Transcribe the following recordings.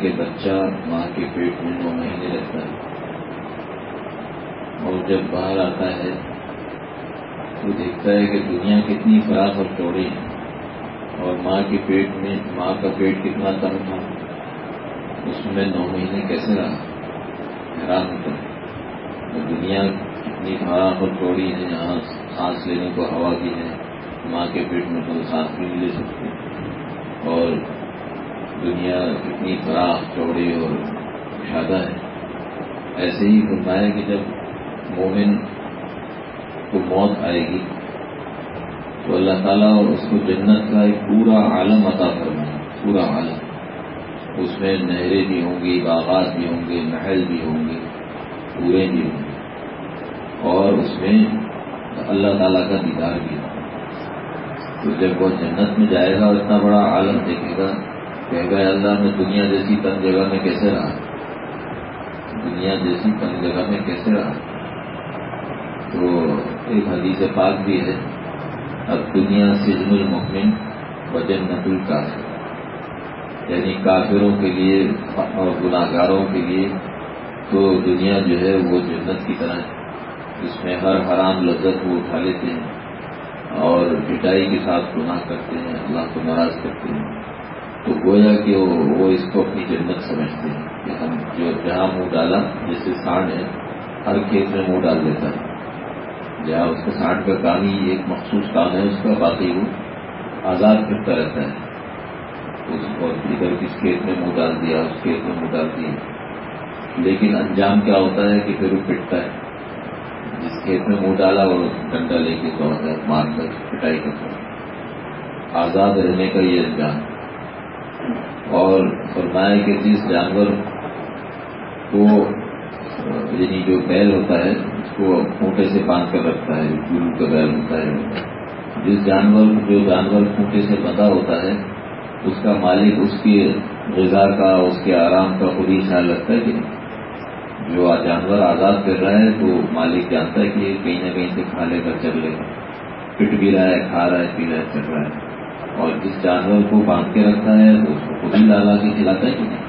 کہ بچہ ماں کے پیٹ میں نو مہینے رہتا ہے۔ اور جب باہر آتا ہے تو دیکھتا ہے کہ دنیا کتنی فراخ اور چوڑی ہے۔ اور ماں کے پیٹ میں، ماں کا پیٹ کتنا تنگ تھا، اس میں نو مہینے کیسے رہا؟ حیران ہوتا ہے۔ دنیا کتنی فراخ اور چوڑی ہے، یہاں سانس لینے کو ہوا بھی ہے، ماں کے پیٹ میں تو سانس بھی نہیں لے سکتے۔ اور دنیا کتنی فراخ چوڑی اور شادہ ہے۔ ایسے ہی فرمایا کہ جب مومن کو موت آئے گی، تو اللہ تعالیٰ اور اس کو جنت کا ایک پورا عالم عطا فرمائے۔ پورا عالم۔ اس میں نہریں بھی ہوں گی، باغات بھی ہوں گے، محل بھی ہوں گے، پورے بھی ہوں گے۔ اور اس میں اللہ تعالیٰ کا دیدار بھی ہوگا تو جب وہ جنت میں جائے گا اور اتنا بڑا عالم دیکھے گا کہ گا اللہ، میں دنیا جیسی تن جگہ میں کیسے رہا؟ دنیا جیسی تن جگہ میں کیسے رہا؟ تو ایک حدیث پاک بھی ہے، اب دنیا سجن المؤمن وجن نقل کافر۔ یعنی کافروں کے لیے اور گناہ گاروں کے لیے تو دنیا جو ہے وہ جنت کی طرح ہے۔ اس میں ہر حرام لذت وہ اٹھا لیتے ہیں اور پٹائی کے ساتھ گناہ کرتے ہیں، اللہ کو ناراض کرتے ہیں۔ تو گویا کہ وہ اس کو اپنی جنت سمجھتے ہیں کہ ہم جو جہاں منہ ڈالا، جیسے سانڈ ہے، ہر کھیت میں منہ ڈال دیتا ہے۔ جہاں اس کا سانٹ کا کام ہی ایک مخصوص کام ہے، اس کا باقی وہ آزاد پھرتا رہتا ہے۔ اس کو ادھر کس کھیت میں منہ ڈال دیا، اس کھیت میں منہ ڈال دیا۔ لیکن انجام کیا ہوتا ہے کہ پھر وہ پٹتا ہے۔ جس کھیت میں منہ ڈالا اور ڈنڈا لے کے دوڑتا ہے، مار کر پٹائی کرتا ہے۔ آزاد رہنے کا یہ انجام۔ اور فرمایا کہ جس جانور کو یعنی جو بیل ہوتا ہے، اس کو کھوٹے سے باندھ کر رکھتا ہے گرو کا بیل ہوتا ہے۔ جس جانور، جو جانور کھوٹے سے بندھا ہوتا ہے، اس کا مالک اس کی غذا کا، اس کے آرام کا خود ہی خیال رکھتا ہے کہ جو جانور آزاد کر رہا ہے، تو مالک جانتا ہے کہ کہیں نہ کہیں سے کھا لے کر چل لے گا پٹ بھی رہا ہے، کھا رہا ہے، پی رہا ہے، چل رہا ہے۔ اور جس جانور کو باندھ کے رکھتا ہے تو اس کو خود ہی لالا کے کھلاتا ہے کہ نہیں؟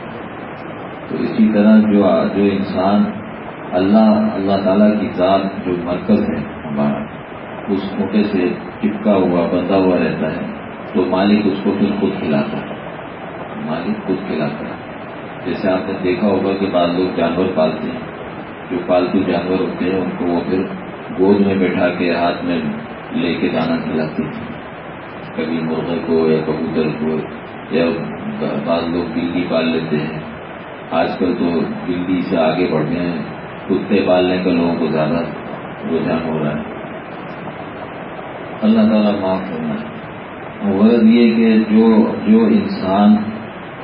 تو اسی طرح جو جو انسان اللہ اللہ تعالیٰ کی ذات جو مرکز ہے ہمارا، اس موٹے سے چپکا ہوا، بندھا ہوا رہتا ہے، تو مالک اس کو پھر خود کھلاتا ہے۔ مالک خود کھلاتا ہے۔ جیسے آپ نے دیکھا ہوگا کہ بعض لوگ جانور پالتے ہیں۔ جو پالتو جانور ہوتے ہیں، ان کو وہ پھر گود میں بیٹھا کے ہاتھ میں لے کے دانا کھلاتے ہیں۔ کبھی مرغے کو یا کبوتر کو یا بعض لوگ بلی پال لیتے ہیں۔ آج کل تو بلی سے آگے بڑھ گئے ہیں۔ کتے پالنے کا لوگوں کو زیادہ رجحان ہو رہا ہے۔ اللہ تعالیٰ معاف کرنا ہے غرض یہ کہ جو جو انسان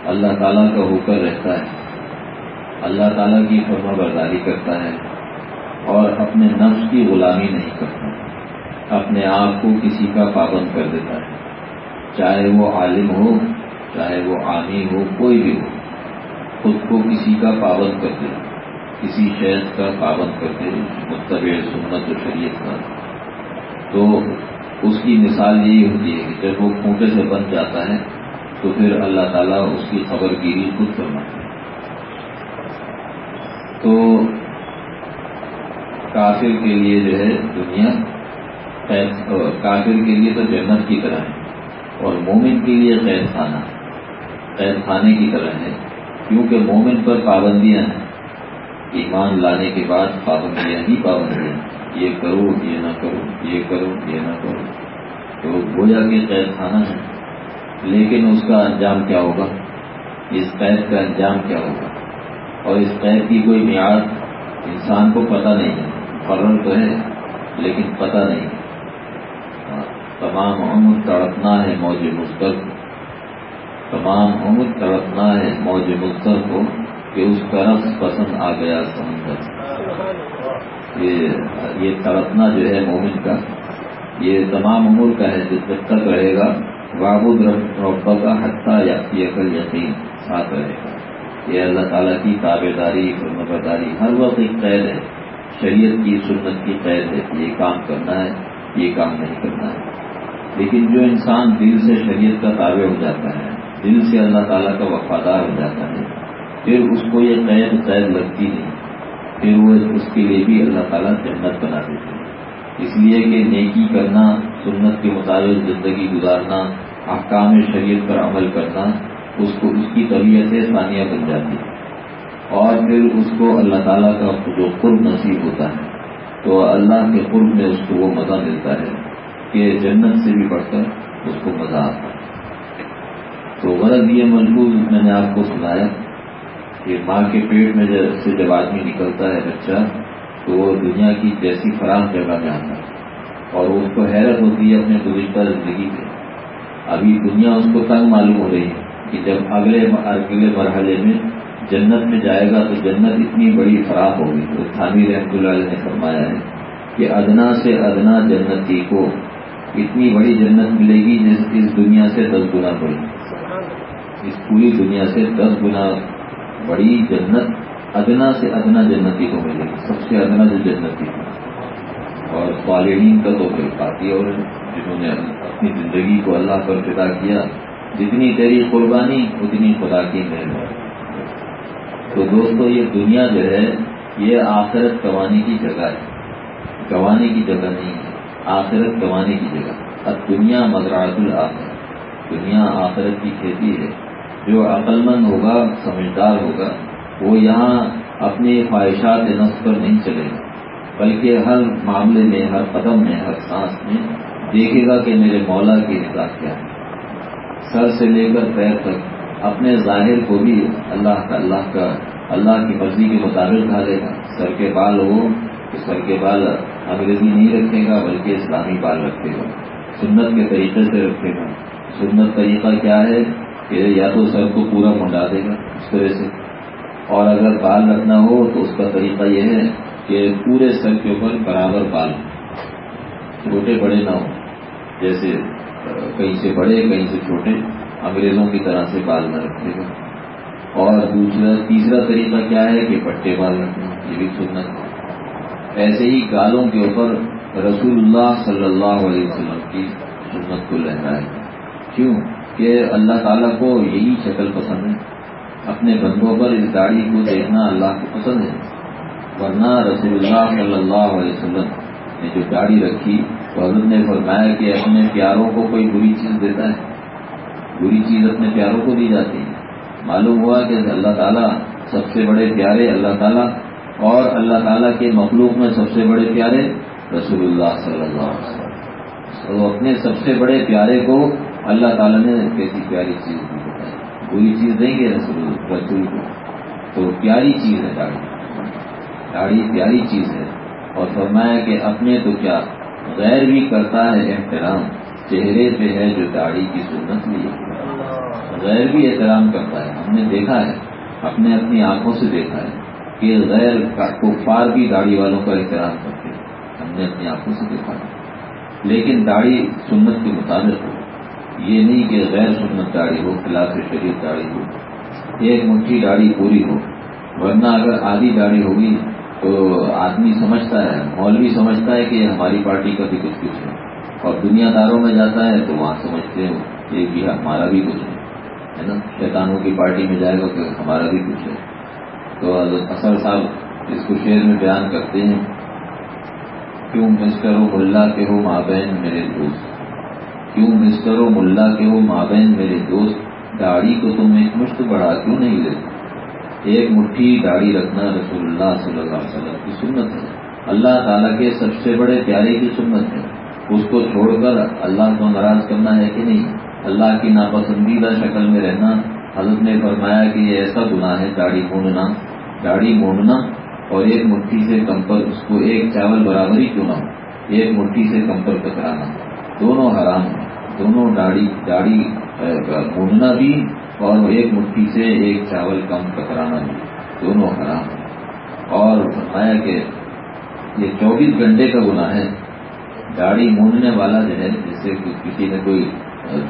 اللہ تعالیٰ کا ہو کر رہتا ہے، اللہ تعالیٰ کی فرما برداری کرتا ہے اور اپنے نفس کی غلامی نہیں کرتا، اپنے آپ کو کسی کا پابند کر دیتا ہے۔ چاہے وہ عالم ہو، چاہے وہ عامی ہو، کوئی بھی ہو، خود کو کسی کا پابند کر دے، کسی شہر کا پابند کر دے، متبع سنت و شریعت کا۔ تو اس کی مثال یہی ہوتی ہے کہ جب وہ کھوٹے سے بن جاتا ہے، تو پھر اللہ تعالیٰ اس کی خبر گیری خود فرماتا ہے۔ تو کافر کے لیے جو ہے دنیا کافر کے لیے تو جنت کی طرح ہے۔ اور مومن کے لیے قید خانہ۔ قید خانے کی طرح ہے، کیونکہ مومن پر پابندیاں ہیں۔ ایمان لانے کے بعد پابندیاں ہی پابندیاں یہ کرو، یہ نہ کرو، یہ کرو، یہ نہ کرو۔ تو گویا کے قید خانہ ہے۔ لیکن اس کا انجام کیا ہوگا؟ اس قید کا انجام کیا ہوگا؟ اور اس قید کی کوئی میعاد انسان کو پتہ نہیں ہے، مقرر تو ہے، لیکن پتہ نہیں۔ تمام عمر تڑپنا ہے موج مستق تمام عمر تڑپنا ہے موج مستق کو کہ اس کا رقص پسند آ گیا سمندر۔ یہ تڑپنا جو ہے مومن کا، یہ تمام عمر کا ہے جب تک رہے گا۔ بابود ربا کا حتہ یا عقل یقین ساتھ رہے گا۔ یہ اللہ تعالیٰ کی تابے داری برداری ہر وقت ایک قید ہے۔ شریعت کی سنت کی قید ہے۔ یہ کام کرنا ہے، یہ کام نہیں کرنا ہے۔ لیکن جو انسان دل سے شریعت کا تابع ہو جاتا ہے، دل سے اللہ تعالیٰ کا وفادار ہو جاتا ہے، پھر اس کو یہ قید قید لگتی نہیں، پھر وہ اس کے لیے بھی اللہ تعالیٰ جنت بنا دیتے ہیں۔ اس لیے کہ نیکی کرنا، سنت کے مطابق زندگی گزارنا، احکام شریعت پر عمل کرنا، اس کو اس کی طبیعت ثانیہ بن جاتی ہے۔ اور پھر اس کو اللہ تعالیٰ کا جو قرب نصیب ہوتا ہے، تو اللہ کے قرب میں اس کو وہ مزہ ملتا ہے۔ کہ جنت سے بھی بڑھ کر اس کو مزہ آتا تو غرض یہ مجبور میں نے آپ کو سنایا کہ ماں کے پیٹ میں سے جب آدمی نکلتا ہے بچہ، تو وہ دنیا کی جیسی فراہم جگہ میں آتا ہے اور اس کو حیرت ہوتی ہے اپنے گزشتہ زندگی سے۔ ابھی دنیا اس کو تنگ معلوم ہو رہی ہے کہ جب اگلے اگلے مرحلے میں جنت میں جائے گا تو جنت اتنی بڑی فراہم ہوگی۔ تو تھانی رحمت اللہ علیہ نے فرمایا ہے کہ ادنا سے ادنا جنتی کو اتنی بڑی جنت ملے گی جس اس دنیا سے دس گنا بڑی۔ اس پوری دنیا سے دس گنا بڑی جنت ادنا سے ادنا جنتی کو ملے گی۔ سب سے ادنا جو جنتی اور والدین کا تو پھر کافی اور جنہوں نے اپنی زندگی کو اللہ پر فدا کیا، جتنی تیری قربانی، اتنی خدا کی مہربانی۔ تو دوستو، یہ دنیا جو ہے، یہ آخرت کمانے کی جگہ ہے۔ گوانے کی جگہ نہیں ہے۔ آخرت کمانے کی جگہ۔ اب دنیا مزرعت الآخر دنیا آخرت کی کھیتی ہے۔ جو عقل مند ہوگا، سمجھدار ہوگا، وہ یہاں اپنے خواہشات نفس پر نہیں چلے گا۔ بلکہ ہر معاملے میں، ہر قدم میں، ہر سانس میں دیکھے گا کہ میرے مولا کی حساب کیا ہے۔ سر سے لے کر پیر تک اپنے ظاہر کو بھی اللہ کا اللہ کا، اللہ کی مرضی کے مطابق ڈھالے گا۔ سر کے بال ہو کہ سر کے بال انگریزی نہیں رکھے گا، بلکہ اسلامی بال رکھے گا۔ سنت کے طریقے سے رکھے گا۔ سنت طریقہ کیا ہے کہ یا تو سر کو پورا منڈا دے گا اس طرح سے۔ اور اگر بال رکھنا ہو تو اس کا طریقہ یہ ہے کہ پورے سر کے اوپر برابر بال، چھوٹے بڑے نہ ہوں۔ جیسے، کہیں سے بڑے، کہیں سے چھوٹے، انگریزوں کی طرح سے بال نہ رکھے گا۔ اور دوسرا، تیسرا طریقہ کیا ہے کہ پٹے بال رکھنا، یہ بھی سنت ایسے ہی گالوں کے اوپر رسول اللہ صلی اللہ علیہ وسلم کی سنت کو لہرائے۔ کیوں؟ کہ اللہ تعالیٰ کو یہی شکل پسند ہے۔ اپنے بندوں پر اس داڑھی کو دیکھنا اللہ کو پسند ہے۔ ورنہ رسول اللہ صلی اللہ علیہ وسلم نے جو داڑھی رکھی، تو حضرت نے فرمایا کہ اپنے پیاروں کو کوئی بری چیز دیتا ہے۔ بری چیز اپنے پیاروں کو دی جاتی ہے۔ معلوم ہوا کہ اللہ تعالیٰ سب سے بڑے پیارے اللہ تعالیٰ اور اللہ تعالیٰ کے مخلوق میں سب سے بڑے پیارے رسول اللہ صلی اللہ علیہ وسلم۔ تو اپنے سب سے بڑے پیارے کو اللہ تعالیٰ نے کیسی پیاری چیز دی بتائی بری چیز دیں گے رسول رسول کو۔ تو پیاری چیز ہے داڑھی۔ داڑھی پیاری چیز ہے۔ اور فرمایا کہ اپنے تو کیا غیر بھی کرتا ہے احترام؟ چہرے پہ ہے جو داڑھی کی سنت لی غیر بھی احترام کرتا ہے۔ ہم نے دیکھا ہے۔ اپنے اپنی آنکھوں سے دیکھا ہے۔ کہ غیر کفار بھی داڑھی والوں کا احترام کرتے ہیں۔ ہم نے اپنی آنکھوں سے دیکھا لیکن داڑھی سنت کے مطابق ہو۔ یہ نہیں کہ غیر سنت داڑھی ہو، خلاف شریف داڑھی ہو۔ ایک مٹھی داڑھی پوری ہو۔ ورنہ اگر آدھی داڑھی ہوگی تو آدمی سمجھتا ہے، مولوی سمجھتا ہے کہ ہماری پارٹی کا بھی کچھ کچھ ہے۔ اور دنیا داروں میں جاتا ہے تو وہاں سمجھتے ہیں کہ بھی ہمارا بھی کچھ ہے۔ نا؟ شیطانوں کی پارٹی میں جائے گا کہ ہمارا بھی کچھ ہے۔ تو اصل صاحب اس کو شعر میں بیان کرتے ہیں، کیوں مسٹر و ملا کے ہو مابین میرے دوست؟ کیوں مسٹر و ملا کے ہو مابین میرے دوست؟ داڑھی کو تم ایک مشت بڑھا کیوں نہیں لیتے ایک مٹھی داڑھی رکھنا رسول اللہ صلی اللہ علیہ وسلم کی سنت ہے۔ اللہ تعالیٰ کے سب سے بڑے پیارے کی سنت ہے۔ اس کو چھوڑ کر اللہ کو ناراض کرنا ہے کہ نہیں؟ اللہ کی ناپسندیدہ شکل میں رہنا حضرت نے فرمایا کہ یہ ایسا گناہ ہے، داڑھی موننا داڑھی موننا اور ایک مٹھی سے کم پر اس کو ایک چاول برابر ہی کیوں نہ ہو؟ ایک مٹھی سے کم پر کترانا دونوں حرام ہیں۔ دونوں داڑھی داڑھی موننا بھی اور ایک مٹھی سے ایک چاول کم کترانا بھی۔ دونوں حرام ہیں۔ اور فرمایا کہ یہ چوبیس گھنٹے کا گناہ ہے۔ گاڑی موننے والا جو ہے جیسے کسی نے کوئی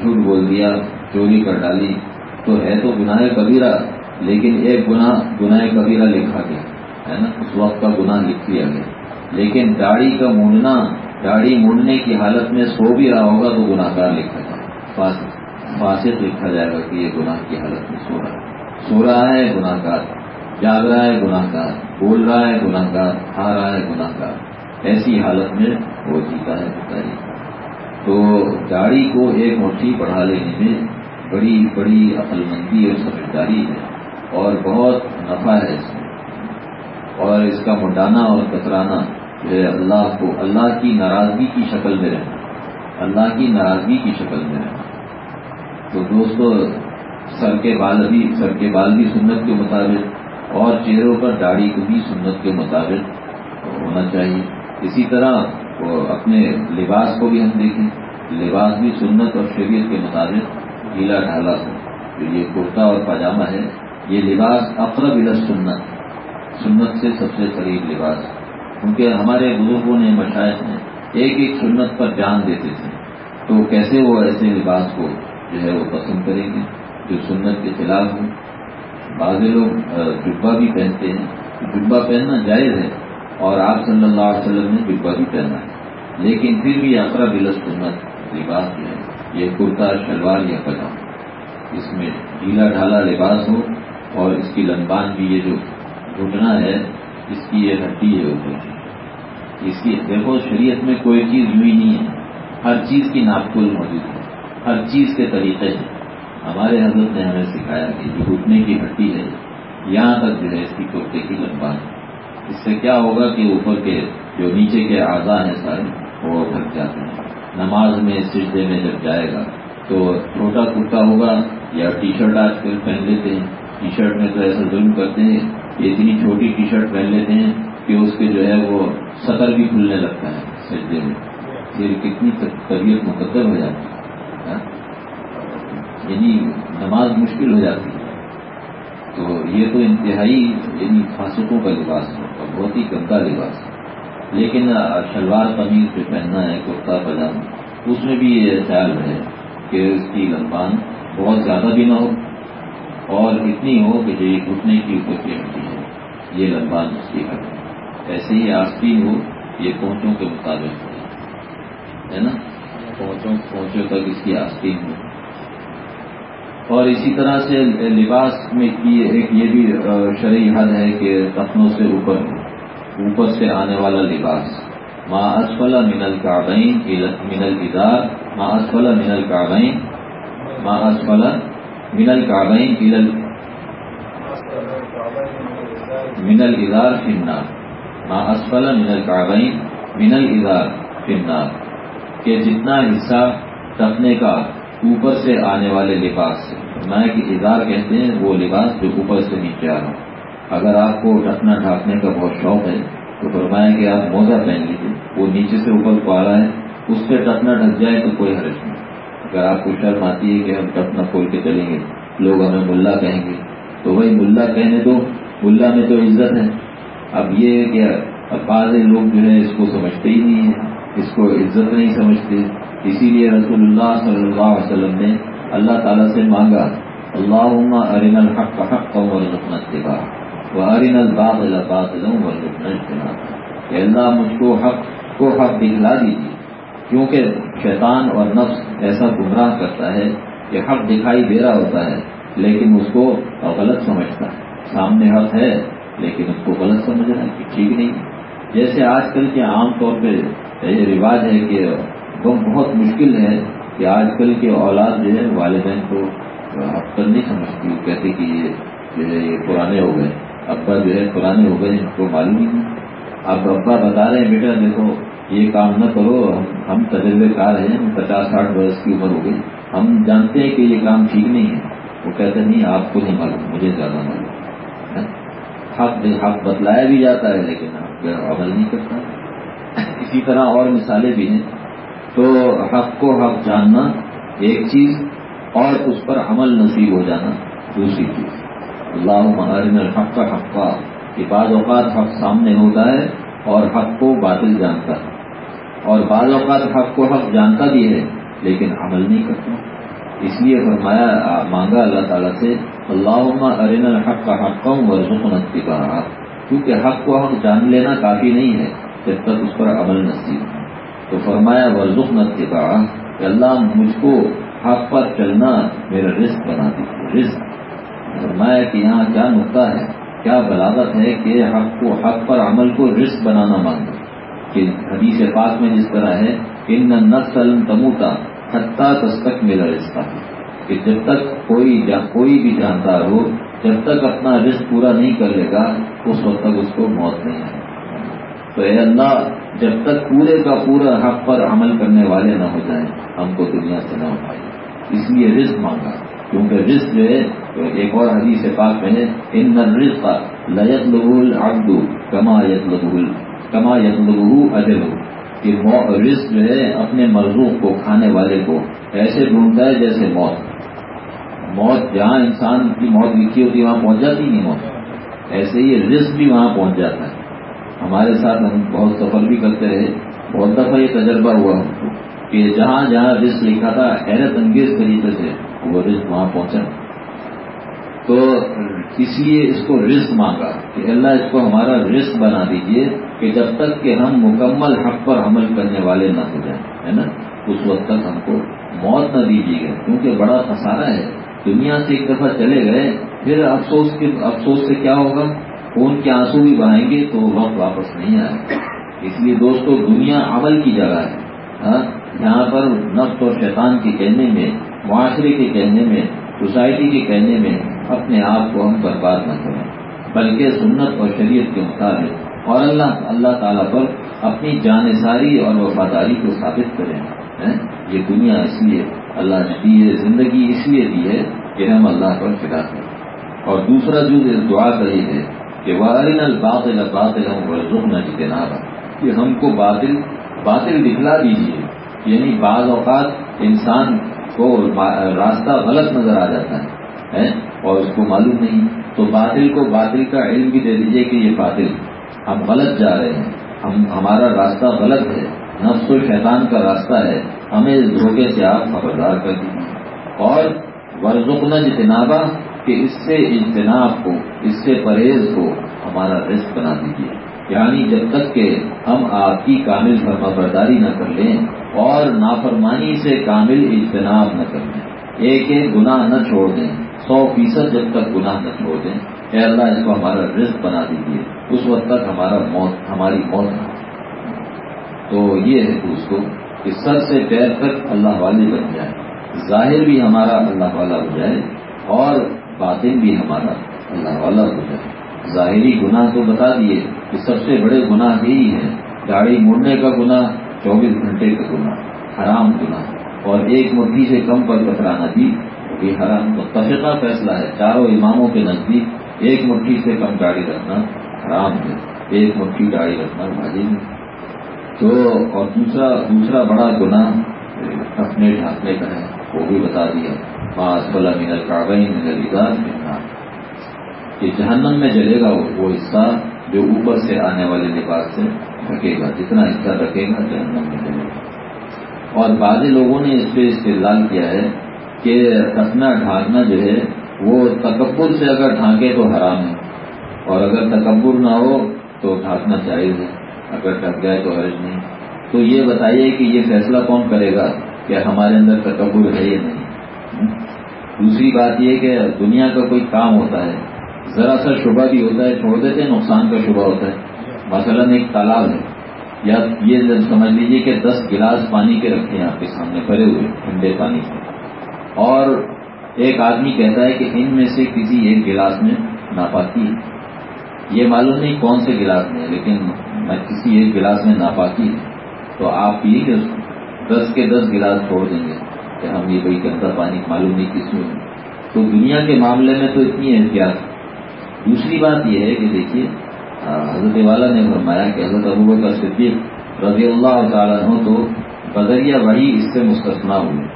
جھوٹ بول دیا، چوری کر ڈالی تو ہے تو گناہ کبیرہ، لیکن ایک گناہ گناہ کبیرہ لکھا گیا، ہے نا؟ اس وقت کا گناہ لکھ لیا گیا۔ لیکن گاڑی کا موننا گاڑی موننے کی حالت میں سو بھی رہا ہوگا تو گناہ گار لکھا جائے فاسق لکھا جائے گا کہ یہ گناہ کی حالت میں سو رہا ہے۔ سو رہا ہے گناہ گار جاگ رہا ہے گناہ گار بول رہا ہے گناہ گار کھا رہا ہے گناہ گار ایسی حالت میں وہ جیتا ہے بتائیے تو گاڑی کو ایک مٹھی بڑھا لینے میں بڑی بڑی عقل مندی اور سمجھداری ہے اور بہت نفع ہے اس میں۔ اور اس کا مڈانا اور کترانا جو ہے اللہ کو، اللہ کی ناراضگی کی شکل میں رہنا، اللہ کی ناراضگی کی شکل میں رہنا۔ تو دوستو، سر کے بال بھی، سر کے بال بھی سنت کے مطابق اور چہروں پر داڑھی کو بھی سنت کے مطابق ہونا چاہیے۔ اسی طرح اپنے لباس کو بھی ہم دیکھیں، لباس بھی سنت اور شریعت کے مطابق۔ ڈھیلا ڈھالا ہو جو یہ کرتا اور پاجامہ ہے۔ یہ لباس اقرب الى سنت سنت سے سب سے قریب لباس۔ کیونکہ ہمارے بزرگوں نے مشاعت نے ایک ایک سنت پر جان دیتے تھے۔ تو کیسے وہ ایسے لباس کو جو ہے وہ پسند کریں گے؟ جو سنت کے خلاف ہو بعض لوگ جبا بھی پہنتے ہیں۔ جبا پہننا جائز ہے۔ اور آپ صلی اللہ علیہ وسلم نے جبا بھی پہنا ہے۔ لیکن پھر بھی اقرا بلس سنت لباس جو ہے یہ کرتا، شلوار یا پجام اس میں ڈھیلا ڈھالا لباس ہو اور اس کی لمبان بھی یہ جو گھٹنا ہے، اس کی یہ ہڈی ہے اوپر اس کی دیکھو، شریعت میں کوئی چیز ہوئی نہیں ہے۔ ہر چیز کی ناپکل موجود ہے۔ ہر چیز کے طریقے ہیں۔ ہمارے حضرت نے ہمیں سکھایا کہ جو گھٹنے کی ہڈی ہے، یہاں تک جو ہے، اس کی کرتے کی لمبان۔ اس سے کیا ہوگا کہ اوپر کے جو نیچے کے اعضاء ہیں سارے، وہ تھک جاتے ہیں۔ نماز میں سجدے میں جب جائے گا تو چھوٹا کرتا ہوگا یا ٹی شرٹ آج کل پہن لیتے ہیں۔ ٹی شرٹ میں تو ایسا ظلم کرتے ہیں کہ اتنی چھوٹی ٹی شرٹ پہن لیتے ہیں کہ اس کے جو ہے وہ سطر بھی کھلنے لگتا ہے سجدے میں۔ پھر کتنی طبیعت مقدر ہو جاتی ہے۔ ہاں؟ یعنی نماز مشکل ہو جاتی ہے۔ تو یہ تو انتہائی یعنی فاسقوں کا لباس ہے اور بہت ہی گندا لباس ہے۔ لیکن شلوار قمیض جو پہننا ہے، کرتا پاجامہ۔ اس میں بھی یہ خیال ہے کہ اس کی لمبان بہت زیادہ بھی نہ ہو اور اتنی ہو کہ جو یہ گھٹنے کی اوپر کی ہڈی ہے۔ یہ لمبان اس کی حد ایسے ہی آستین ہو، یہ پہنچوں کے مطابق ہے نا؟ پہنچوں پہنچوں تک اس کی آستین ہو۔ اور اسی طرح سے لباس میں کی ایک یہ بھی شرعی حد ہے کہ تخنوں سے اوپر ہو۔ اوپر سے آنے والا لباس۔ ماں اسفلا منل کابین منل ادار ماں اسفلا منل کابین ماں اسفلا منل کابین منل ادار فنار ماں اسفل منل کابین منل ادار فنار کہ جتنا حصہ ٹکنے کا اوپر سے آنے والے لباس سے میں کہ ادار کہتے ہیں، وہ لباس جو اوپر سے نیچے آ رہا اگر آپ کو ٹکنا ڈھانکنے کا بہت شوق ہے، تو فرمایا کہ آپ موزہ پہن لیجیے وہ نیچے سے اوپر کو آ رہا ہے اس سے ٹکنا ڈھک جائے تو کوئی حرج نہیں۔ اگر آپ کو شرم آتی ہے کہ ہم ٹپنا کھول کے چلیں گے، لوگ ہمیں ملا کہیں گے، تو بھائی ملا کہنے تو ملا میں تو عزت ہے۔ اب یہ کہ بعض لوگ جو ہے اس کو سمجھتے ہی نہیں ہیں، اس کو عزت نہیں سمجھتے۔ اسی لیے رسول اللہ صلی اللہ علیہ وسلم نے اللہ تعالیٰ سے مانگا اللہ ارین الحق کا حق قوم اتباع وہ ارین الباغ الباط کہ اللہ مجھ کو حق کو حق دکھلا دیجیے. کیونکہ شیطان اور نفس ایسا گمراہ کرتا ہے کہ حق دکھائی دے رہا ہوتا ہے، لیکن اس کو غلط سمجھتا ہے. سامنے حق ہے، لیکن اس کو غلط سمجھ رہا ہے، کہ ٹھیک نہیں جیسے آج کل کے عام طور پہ یہ رواج ہے کہ وہ بہت مشکل ہے کہ آج کل کے اولاد جو ہے والدین کو حق پر نہیں سمجھتی، کہتے کہ یہ جو ہے یہ پرانے ہو گئے۔ ابا جو ہے پرانے ہو گئے ان کو معلوم ہی نہیں۔ اب ابا بتا رہے ہیں، بیٹا دیکھو، یہ کام نہ کرو، ہم تجربے کار ہیں پچاس ساٹھ برس کی عمر ہو گئی۔ ہم جانتے ہیں کہ یہ کام ٹھیک نہیں ہے۔ وہ کہتے نہیں، آپ کو نہیں معلوم، مجھے زیادہ معلوم۔ حق حق بتلایا بھی جاتا ہے، لیکن آپ عمل نہیں کرتا۔ اسی طرح اور مثالیں بھی ہیں۔ تو حق کو حق جاننا ایک چیز، اور اس پر عمل نصیب ہو جانا دوسری چیز۔ اللہ مہارن الحق کا حق کا کہ بعض اوقات حق سامنے ہوتا ہے اور حق کو باطل جانتا ہے۔ اور بعض اوقات حق کو حق جانتا بھی ہے، لیکن عمل نہیں کرتا۔ اس لیے فرمایا، مانگا اللہ تعالیٰ سے اللہ ارین الحق کا حق کم و رسنتی کا کیونکہ حق کو حق جان لینا کافی نہیں ہے، جب تک اس پر عمل نصیب تو فرمایا ورژ نتی کہ اللہ مجھ کو حق پر چلنا میرا رزق بنا دیجیے۔ رزق۔ فرمایا کہ یہاں کیا نقطہ ہے؟ کیا بلاغت ہے کہ حق کو حق پر عمل کو رزق بنانا مانگا کہ حدیث پاک میں جس طرح ہے، ان نسل تموتا حتہ تک میرا رشتہ کہ جب تک کوئی جا، کوئی بھی جاندار ہو، جب تک اپنا رزق پورا نہیں کر لے گا، اس وقت تک اس کو موت نہیں آئے تو اے اللہ، جب تک پورے کا پورا حق پر عمل کرنے والے نہ ہو جائیں، ہم کو دنیا سے نہ اٹھائے اس لیے رزق مانگا، کیونکہ رزق جو ہے تو ایک اور حدیث پاک میں ہے ان رزق لت لبول ابدو کما یت لبول کما یت لبو اجل کہ رزق جو ہے اپنے مرزوق کو، کھانے والے کو ایسے ڈھونڈتا ہے جیسے موت۔ موت جہاں انسان کی موت لکھی ہوتی ہے، وہاں پہنچ جاتی نہیں موت۔ ایسے ہی رزق بھی وہاں پہنچ جاتا ہے۔ ہمارے ساتھ ہم بہت سفر بھی کرتے رہے، بہت دفعہ یہ تجربہ ہوا ہم کو کہ جہاں جہاں رزق لکھا تھا، حیرت انگیز طریقے سے وہ رزق وہاں پہنچا۔ تو اس لیے اس کو رزق مانگا کہ اللہ اس کو ہمارا رزق بنا دیجیے کہ جب تک کہ ہم مکمل حق پر عمل کرنے والے نہ ہو جائیں، ہے نا؟ اس وقت تک ہم کو موت نہ دیجیے گا، کیونکہ بڑا خسارہ ہے۔ دنیا سے ایک دفعہ چلے گئے، پھر افسوس کے افسوس سے کیا ہوگا؟ خون کے آنسو بھی بہائیں گے تو وقت واپس نہیں آئے گا۔ اس لیے دوستو، دنیا عمل کی جگہ ہے۔ ہاں؟ جہاں پر نفس اور شیطان کے کہنے میں، معاشرے کے کہنے میں سوسائٹی کے کہنے میں اپنے آپ کو ہم برباد نہ کریں، بلکہ سنت اور شریعت کے مطابق اور اللہ اللہ تعالیٰ پر اپنی جانصاری اور وفاداری کو ثابت کریں یہ دنیا اس لیے اللہ نے دی ہے، زندگی اس لیے دی ہے کہ ہم اللہ پر فدا کریں اور دوسرا جو دعا کری ہے کہ وارن الباطل باطل ہم ورژ نہ جیتے کہ ہم کو باطل باطل دکھلا دیجیے یعنی بعض اوقات انسان کو راستہ غلط نظر آ جاتا ہے اور اس کو معلوم نہیں۔ تو باطل کو باطل کا علم بھی دے دیجیے کہ یہ باطل ہم غلط جا رہے ہیں۔ ہم ہمارا راستہ غلط ہے۔ نفس و شیطان کا راستہ ہے۔ ہمیں اس دھوکے سے آپ خبردار کر دیجیے اور ورژنا جتنابا کہ اس سے اجتناب کو اس سے پرہیز کو ہمارا رزق بنا دیجیے یعنی جب تک کہ ہم آپ کی کامل فرما برداری نہ کر لیں اور نافرمانی سے کامل اجتناب نہ کر لیں ایک ایک گناہ نہ چھوڑ دیں۔ سو فیصد جب تک گناہ نہ چھوڑ دیں۔ اے اللہ، اس کو ہمارا رزق بنا دیجیے اس وقت تک ہمارا موت، ہماری موت نہ تو یہ ہے دوستوں کہ سر سے پیر تک اللہ والے بن جائے ظاہر بھی ہمارا اللہ والا ہو جائے اور باطن بھی ہمارا اللہ والا ہو جائے۔ ظاہری گناہ تو بتا دیے کہ سب سے بڑے گناہ یہی ہے گاڑی مڑنے کا گناہ چوبیس گھنٹے کا گناہ، حرام گناہ۔ اور ایک مٹھی سے کم پر کترانا بھی، یہ حرام۔ متفقہ فیصلہ ہے، چاروں اماموں کے نزدیک ایک مٹھی سے کم گاڑی رکھنا حرام ہے۔ ایک مٹھی گاڑی رکھنا بھاجی نہیں تو، اور دوسرا دوسرا بڑا گناہ، اپنے ڈھانکنے کا ہے، وہ بھی بتا دیا۔ پاس بلا مینر کاغی مینر ملنا کہ جہنم میں جلے گا وہ حصہ جو اوپر سے آنے والے لباس سے ڈھکے گا، جتنا حصہ رکھے گا جہنم میں جلے گا۔ اور بعض لوگوں نے اس پہ استعلال کیا ہے کہ رکھنا ڈھانکنا جو ہے، وہ تکبر سے اگر ڈھانکے تو حرام ہے۔ اور اگر تکبر نہ ہو تو ڈھانکنا چاہیے ہے، اگر ڈھک جائے تو حرج نہیں۔ تو یہ بتائیے کہ یہ فیصلہ کون کرے گا کہ ہمارے اندر تکبر ہے یا نہیں؟ دوسری بات یہ کہ دنیا کا کوئی کام ہوتا ہے، ذرا سا شبہ بھی ہوتا ہے، چھوڑ دیتے نقصان کا شبہ ہوتا ہے۔ مثلا ایک تالاب ہے۔ یا یہ سمجھ لیجیے کہ دس گلاس پانی کے رکھے ہیں آپ کے سامنے بھرے ہوئے، ٹھنڈے پانی کے۔ اور ایک آدمی کہتا ہے کہ ان میں سے کسی ایک گلاس میں ناپاکی ہے۔ یہ معلوم نہیں کون سے گلاس میں لیکن میں کسی ایک گلاس میں ناپاکی ہے۔ تو آپ پیے گے دس کے دس گلاس چھوڑ دیں گے کہ ہم یہ بھائی گندا پانی معلوم نہیں کس میں تو دنیا کے معاملے میں تو اتنی احتیاط۔ دوسری بات یہ ہے کہ دیکھیے ہاں، حضرت والا نے فرمایا کہ حضرت ابو کا صدیق رضی اللہ تعالیٰ عنہ تو بدریہ وہی اس سے مستثنا ہوئے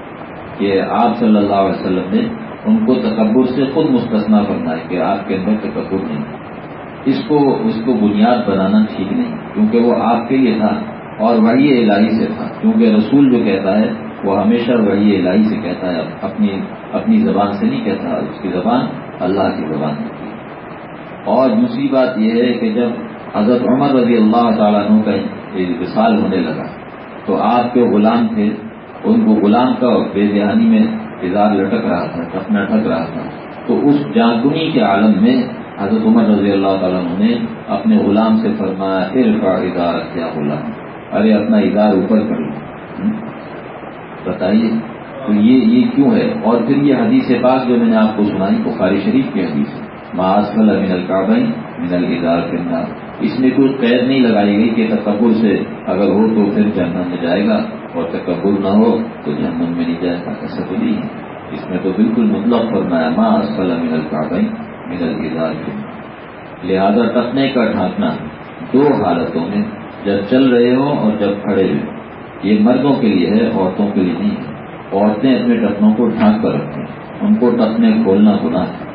کہ آپ صلی اللہ علیہ وسلم نے ان کو تکبر سے خود مستثنا کرنا ہے کہ آپ کے اندر تکبر نہیں اس کو اس کو بنیاد بنانا ٹھیک نہیں، کیونکہ وہ آپ کے لیے تھا اور وہی الہی سے تھا۔ کیونکہ رسول جو کہتا ہے، وہ ہمیشہ وہی الہی سے کہتا ہے، اپنی اپنی زبان سے نہیں کہتا، اس کی زبان اللہ کی زبان ہے۔ اور دوسری بات یہ ہے کہ جب حضرت عمر رضی اللہ تعالیٰ عنہ کا وصال ہونے لگا، تو آپ کے غلام تھے، ان کو غلام کا بے دہانی میں اظہار لٹک رہا تھا، ٹپنا ٹھک رہا تھا۔ تو اس جاگنی کے عالم میں حضرت عمر رضی اللہ تعالیٰ عنہ نے اپنے غلام سے فرمایا پھر کا ادار کیا غلام۔ ارے، اپنا ادار اوپر کر لو۔ بتائیے، تو یہ یہ کیوں ہے؟ اور پھر یہ حدیث پاک جو میں نے آپ کو سنائی، بخاری شریف کی حدیث ہے۔ معاذ من القابئی من الدار کرنا اس میں کوئی قید نہیں لگائی گئی کہ تکبر سے اگر ہو تو پھر جہنم میں جائے گا، اور تکبر نہ ہو تو جہنم میں نہیں جائے گا، ایسا تو نہیں ہے۔ اس میں تو بالکل مطلب فرمایا ماں اسفل من القابئی من الدار کرنا لہذا ٹکنے کا ڈھانکنا دو حالتوں میں، جب چل رہے ہو اور جب کھڑے ہوئے۔ یہ مردوں کے لیے ہے، عورتوں کے لیے نہیں ہے۔ عورتیں اپنے ٹپنوں کو ڈھانک کر رکھیں ان کو ٹپنے کھولنا گناہ ہے۔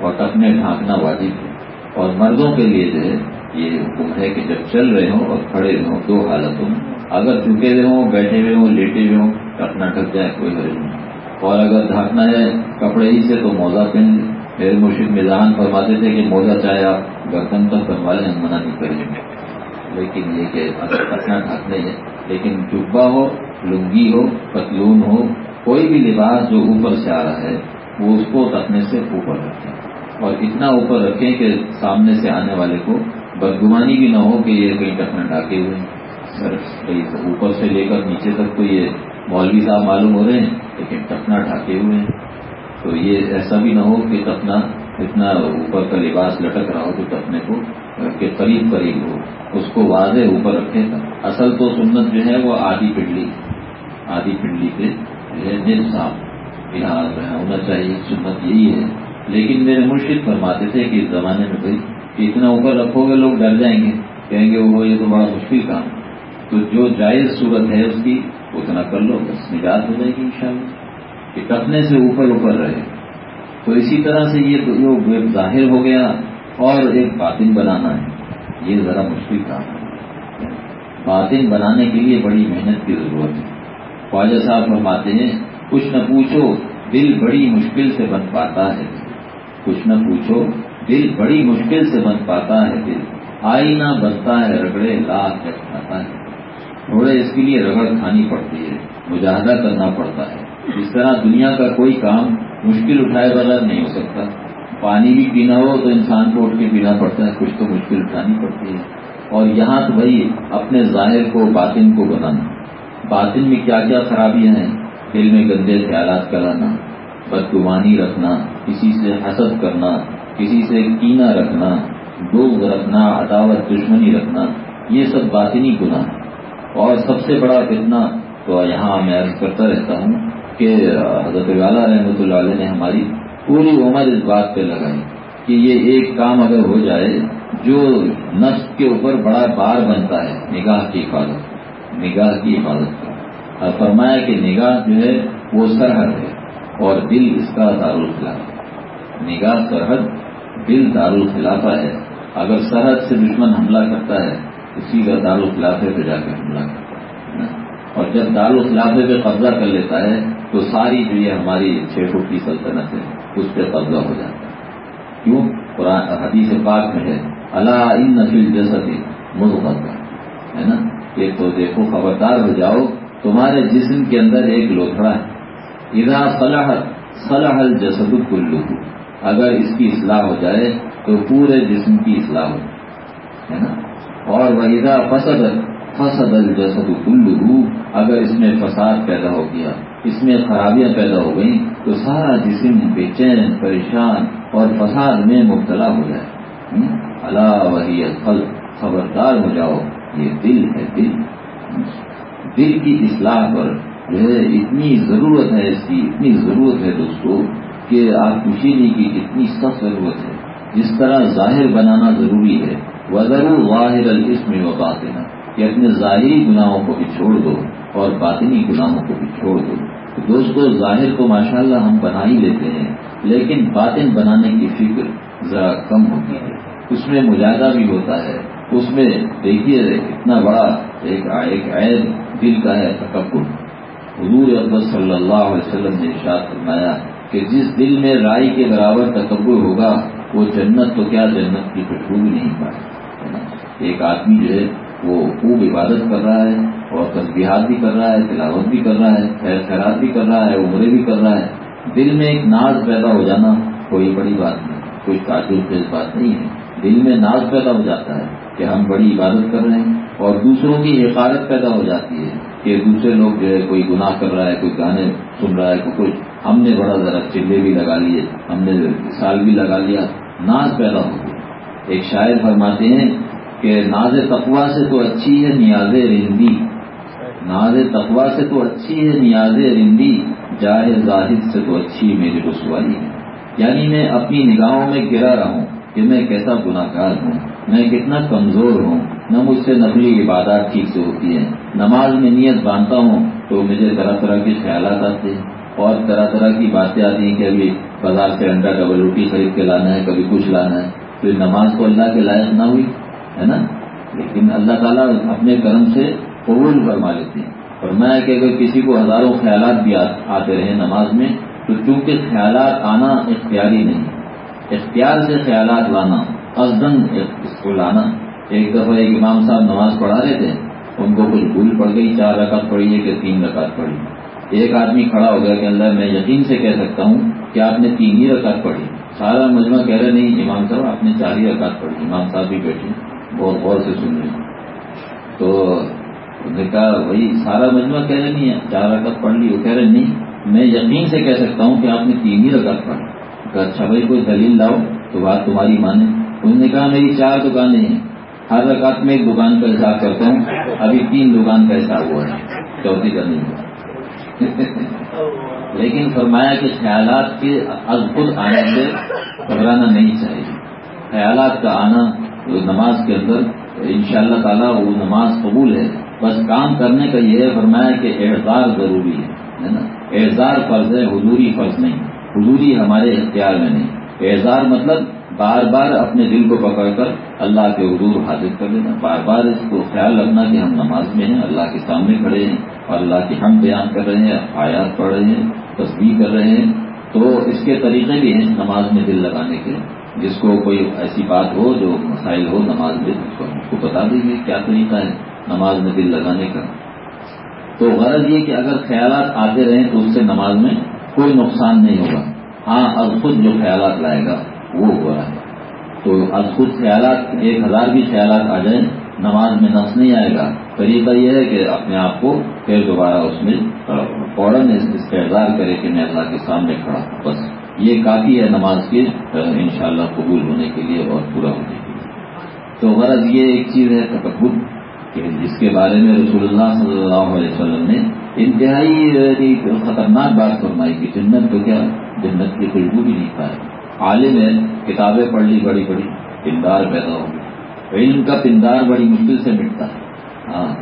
اور ٹپنے ڈھانکنا واجب ہے اور مردوں کے لیے جو ہے، یہ حکم ہے کہ جب چل رہے ہوں اور کھڑے ہوئے ہوں، دو حالتوں میں۔ اگر چکے ہوئے ہوں، بیٹھے ہوئے ہوں، لیٹے ہوئے ہوں ٹپنا ڈھک جائے، کوئی حرج نہیں۔ اور اگر ڈھانکنا ہے کپڑے ہی سے، تو موزہ پہن لیں۔ میرے مرشد مزاحان فرماتے تھے کہ موزہ چاہے آپ گردن تک بنوا لیں ہم منع نہیں کریں گے۔ لیکن یہ کہ اگر ٹکنا ڈھانکنے ہے لیکن جبا ہو، لنگی ہو، پتلون ہو، کوئی بھی لباس جو اوپر سے آ رہا ہے، وہ اس کو تکنے سے اوپر رکھیں۔ اور اتنا اوپر رکھیں کہ سامنے سے آنے والے کو بدگمانی بھی نہ ہو کہ یہ کہیں ٹکنا ڈاکے ہوئے سر اوپر سے لے کر نیچے تک تو یہ مولوی صاحب معلوم ہو رہے ہیں، لیکن ٹکنا ڈھاکے ہوئے ہیں۔ تو یہ ایسا بھی نہ ہو کہ ٹکنا اتنا اوپر کا لباس لٹک رہا ہو تو ٹکنے کو کے قریب قریب ہو۔ اس کو واضح اوپر رکھے اصل تو سنت جو ہے وہ آدھی پنڈلی آدھی پنڈلی پہ دل صاحب لحاظ ہونا چاہیے۔ سنت یہی ہے۔ لیکن میرے مرشد فرماتے تھے کہ اس زمانے میں بھائی کہ اتنا اوپر رکھو گے لوگ ڈر جائیں گے۔ کہیں گے وہ یہ تو بڑا مشکل کام۔ تو جو جائز صورت ہے اس کی، اتنا کر لو، بس نجات ہو جائے گی انشاءاللہ۔ کہ کٹنے سے اوپر اوپر رہے۔ تو اسی طرح سے یہ تو ظاہر ہو گیا اور ایک باطن بنانا ہے۔ یہ ذرا مشکل کام ہے۔ باطن بنانے کے لیے بڑی محنت کی ضرورت ہے۔ خواجہ صاحب فرماتے ہیں، کچھ نہ پوچھو، دل بڑی مشکل سے بن پاتا ہے۔ کچھ نہ پوچھو، دل بڑی مشکل سے بن پاتا ہے دل۔ آئینہ بنتا ہے، رگڑے لاکھ کھاتا ہے۔ تھوڑے اس کے لیے رگڑ کھانی پڑتی ہے، مجاہدہ کرنا پڑتا ہے۔ اس طرح دنیا کا کوئی کام مشکل اٹھائے بغیر نہیں ہو سکتا۔ پانی بھی پینا ہو تو انسان کو اٹھ کے پینا پڑتا ہے، کچھ تو مشکل اٹھانی پڑتی ہے۔ اور یہاں تو بھائی، اپنے ظاہر کو، باطن کو بنانا۔ باطن میں کیا کیا خرابیاں ہیں؟ دل میں گندے خیالات کرانا، بدگمانی رکھنا۔ کسی سے حسد کرنا، کسی سے کینہ رکھنا دوگ رکھنا، عداوت، دشمنی رکھنا، یہ سب باطنی گناہ ہے اور سب سے بڑا فتنہ تو یہاں میں عرض کرتا رہتا ہوں کہ حضرت والا رحمۃ اللہ علیہ نے ہماری پوری عمر اس بات پہ لگائی کہ یہ ایک کام اگر ہو جائے، جو نفس کے اوپر بڑا بار بنتا ہے، نگاہ کی حفاظت، نگاہ کی حفاظت کا۔ فرمایا کہ نگاہ جو ہے، وہ سرحد ہے اور دل اس کا دارالخلاف نگاہ سرحد دل دارالخلافہ ہے۔ اگر سرحد سے دشمن حملہ کرتا ہے، اسی کا دارالخلافے پہ جا کر حملہ کرتا ہے اور جب دارالخلافے پہ قبضہ کر لیتا ہے، تو ساری جو یہ ہماری چھ فٹ کی سلطنت ہے، اس پہ قبضہ ہو جاتا ہے۔ کیوں؟ قرآن، حدیث پاک میں ہے اللہ ان نفیل جیسا بھی ہے نا؟ یہ تو دیکھو، خبردار ہو جاؤ، تمہارے جسم کے اندر ایک لوتھڑا ہے۔ ادا صلاح صلاح الجسد کلو اگر اس کی اصلاح ہو جائے تو پورے جسم کی اصلاح ہو ہے نا؟ اور وہ فسد فسد الجسد کلو اگر اس میں فساد پیدا ہو گیا، اس میں خرابیاں پیدا ہو گئیں، تو سارا جسم بے چین، پریشان اور فساد میں مبتلا ہو جائے اللہ وحی پھل خبردار ہو جاؤ، یہ دل ہے دل۔ دل کی اصلاح پر جو ہے اتنی ضرورت ہے اس کی، اتنی ضرورت ہے دوستو کہ آپ خوشی نہیں کی اتنی سخت ضرورت ہے، جس طرح ظاہر بنانا ضروری ہے وہ ضرور واحد السم و باطنا کہ اپنے ظاہری گناہوں کو بھی چھوڑ دو اور باطنی گناہوں کو بھی چھوڑ دو۔ دوستو، ظاہر کو ماشاءاللہ ہم بنا ہی لیتے ہیں، لیکن باطن بنانے کی فکر ذرا کم ہوتی ہے۔ اس میں مجاہدہ بھی ہوتا ہے۔ اس میں دیکھیے، اتنا بڑا ایک ایک عید دل کا ہے تکبر۔ حضور اکبر صلی اللہ علیہ وسلم نے ارشاد فرمایا کہ جس دل میں رائی کے برابر تکبر ہوگا، وہ جنت تو کیا جنت کی بھی نہیں پائے؟ ایک آدمی جو ہے، وہ خوب عبادت کر رہا ہے، اور تصبیحات بھی کر رہا ہے، تلاوت بھی کر رہا ہے، خیر خیرات بھی کر رہا ہے، عمرے بھی کر رہا ہے۔ دل میں ایک ناز پیدا ہو جانا کوئی بڑی بات نہیں کوئی تعجب خیز بات نہیں ہے۔ دل میں ناز پیدا ہو جاتا ہے کہ ہم بڑی عبادت کر رہے ہیں، اور دوسروں کی حفاظت پیدا ہو جاتی ہے کہ دوسرے لوگ جو ہے، کوئی گناہ کر رہا ہے، کوئی گانے سن رہا ہے، کوئی کچھ۔ ہم نے بڑا ذرا چلے بھی لگا لیے، ہم نے سال بھی لگا لیا، ناز پیدا ہو گئی۔ ایک شاعر فرماتے ہیں کہ ناز تقوا سے تو اچھی ہے نیاز رندی۔ ناز تقوا سے تو اچھی ہے نیاز رندی، جائے ظاہر سے تو اچھی میری رسوائی ہے۔ یعنی میں اپنی نگاہوں میں گرا رہا ہوں کہ میں کیسا گناہ گار ہوں، میں کتنا کمزور ہوں۔ نہ مجھ سے نقلی عبادات ٹھیک سے ہوتی ہیں۔ نماز میں نیت باندھتا ہوں تو مجھے طرح طرح کے خیالات آتے ہیں۔ اور طرح طرح کی باتیں آتی ہیں کہ ابھی بازار سے انڈا ڈبل روٹی خرید کے لانا ہے، کبھی کچھ لانا ہے تو نماز کو اللہ کے لائق نہ ہوئی، ہے نا؟ لیکن اللہ تعالیٰ اپنے کرم سے قبول فرما لیتے ہیں۔ اور میں کہ اگر کسی کو ہزاروں خیالات بھی آتے رہے نماز میں، تو چونکہ خیالات آنا اختیاری نہیں اختیار سے خیالات لانا ازدن اس کو لانا۔ ایک دفعہ ایک امام صاحب نماز پڑھا رہے تھے، ان کو کچھ بھول پڑ گئی، چار رکعت پڑی ہے کہ تین رکعت پڑی ایک آدمی کھڑا ہو گیا کہ اللہ میں یقین سے کہہ سکتا ہوں کہ آپ نے تین ہی رکعت پڑھی۔ سارا مجمع کہہ رہے نہیں، امام صاحب، آپ نے چار ہی رکعت پڑھی۔ امام صاحب بھی بیٹھے، بہت غور سے سن رہے تو انہوں نے کہا، وہی سارا مجمع کہہ رہے نہیں ہے چار رکعت پڑھ لی۔ وہ کہہ رہے نہیں، میں یقین سے کہہ سکتا ہوں کہ آپ نے تین ہی رکعت پڑھی۔ اچھا بھائی، کوئی دلیل لاؤ تو بات تمہاری مانے۔ انہوں نے کہا، میری چار دکانیں ہیں۔ ہر رکعت میں ایک دکان کا حساب کرتا ہوں۔ ابھی تین دکان کا حساب ہوا ہے چوتھی کا نہیں ہوا لیکن فرمایا کہ خیالات کے ادبت آنے سے گھبرانا نہیں چاہیے۔ خیالات کا آنا نماز کے اندر ان شاء اللہ تعالیٰ وہ نماز قبول ہے۔ بس کام کرنے کا یہ فرمایا کہ اعزار ضروری ہے نا؟ اعزار فرض ہے، حضوری فرض نہیں۔ حضوری ہمارے اختیار میں نہیں۔ اعزار مطلب بار بار اپنے دل کو پکڑ کر اللہ کے حضور حاضر کر لینا۔ بار بار اس کو خیال رکھنا کہ ہم نماز میں ہیں، اللہ کے سامنے کھڑے ہیں۔ اللہ کی ہم بیان کر رہے ہیں، آیات پڑھ رہے ہیں تصویر کر رہے ہیں۔ تو اس کے طریقے بھی ہیں نماز میں دل لگانے کے۔ جس کو کوئی ایسی بات ہو جو مسائل ہو نماز میں، اس کو ہم کو بتا دیجیے کیا طریقہ ہے نماز میں دل لگانے کا۔ تو غرض یہ کہ اگر خیالات آتے رہیں تو اس سے نماز میں کوئی نقصان نہیں ہوگا۔ ہاں اب خود جو خیالات لائے گا، وہ ہو رہا ہے۔ تو اب خود خیالات، ایک ہزار بھی خیالات آ جائیں نماز میں نفس نہیں آئے گا۔ طریقہ یہ ہے کہ اپنے آپ کو پھر دوبارہ اس میں فوراً اس کا اظہار کرے کہ میں اللہ کے سامنے کھڑا ہوں۔ بس۔ یہ کافی ہے نماز کے انشاءاللہ قبول ہونے کے لیے اور پورا ہونے کے لیے۔ تو غرض یہ ایک چیز ہے تکبر، کہ جس کے بارے میں رسول اللہ صلی اللہ علیہ وسلم نے انتہائی یعنی خطرناک بات فرمائی کہ جنت تو کیا؟ جنت کی خوشبو بھی نہیں پائے عالم ہے، کتابیں پڑھ لی بڑی بڑی پندار پیدا ہو گئی۔ علم کا پندار بڑی مشکل سے مٹتا ہے۔ ہاں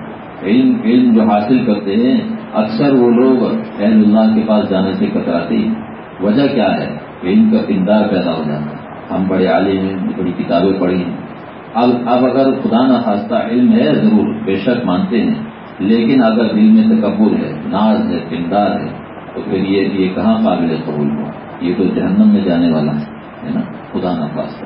علم علم جو حاصل کرتے ہیں، اکثر وہ لوگ اہل اللہ کے پاس جانے سے کتراتے ہیں وجہ کیا ہے؟ علم کا پندار پیدا ہو جاتا ہے۔ ہم بڑے عالم ہیں بڑی کتابیں پڑھی ہیں۔ اب اب اگر خدا نہ خواستہ علم ہے، ضرور، بے شک مانتے ہیں۔ لیکن اگر دل میں تکبر ہے، ناز ہے، پندار ہے، تو پھر یہ یہ کہاں قابل قبول ہوا؟ یہ تو جہنم میں جانے والا ہے نا؟ خدا نخواستہ۔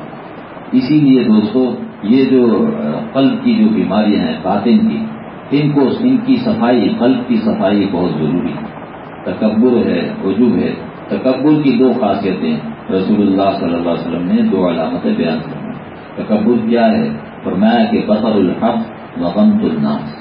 اسی لیے دوستو یہ جو قلب کی جو بیماریاں ہیں، باطن کی، ان کو، ان کی صفائی، قلب کی صفائی بہت ضروری ہے۔ تکبر ہے عجوب ہے۔ تکبر کی دو خاصیتیں رسول اللہ صلی اللہ علیہ وسلم نے دو علامتیں بیان کی تکبر کیا ہے؟ فرمایا کہ بطر الحق وغمت الناس،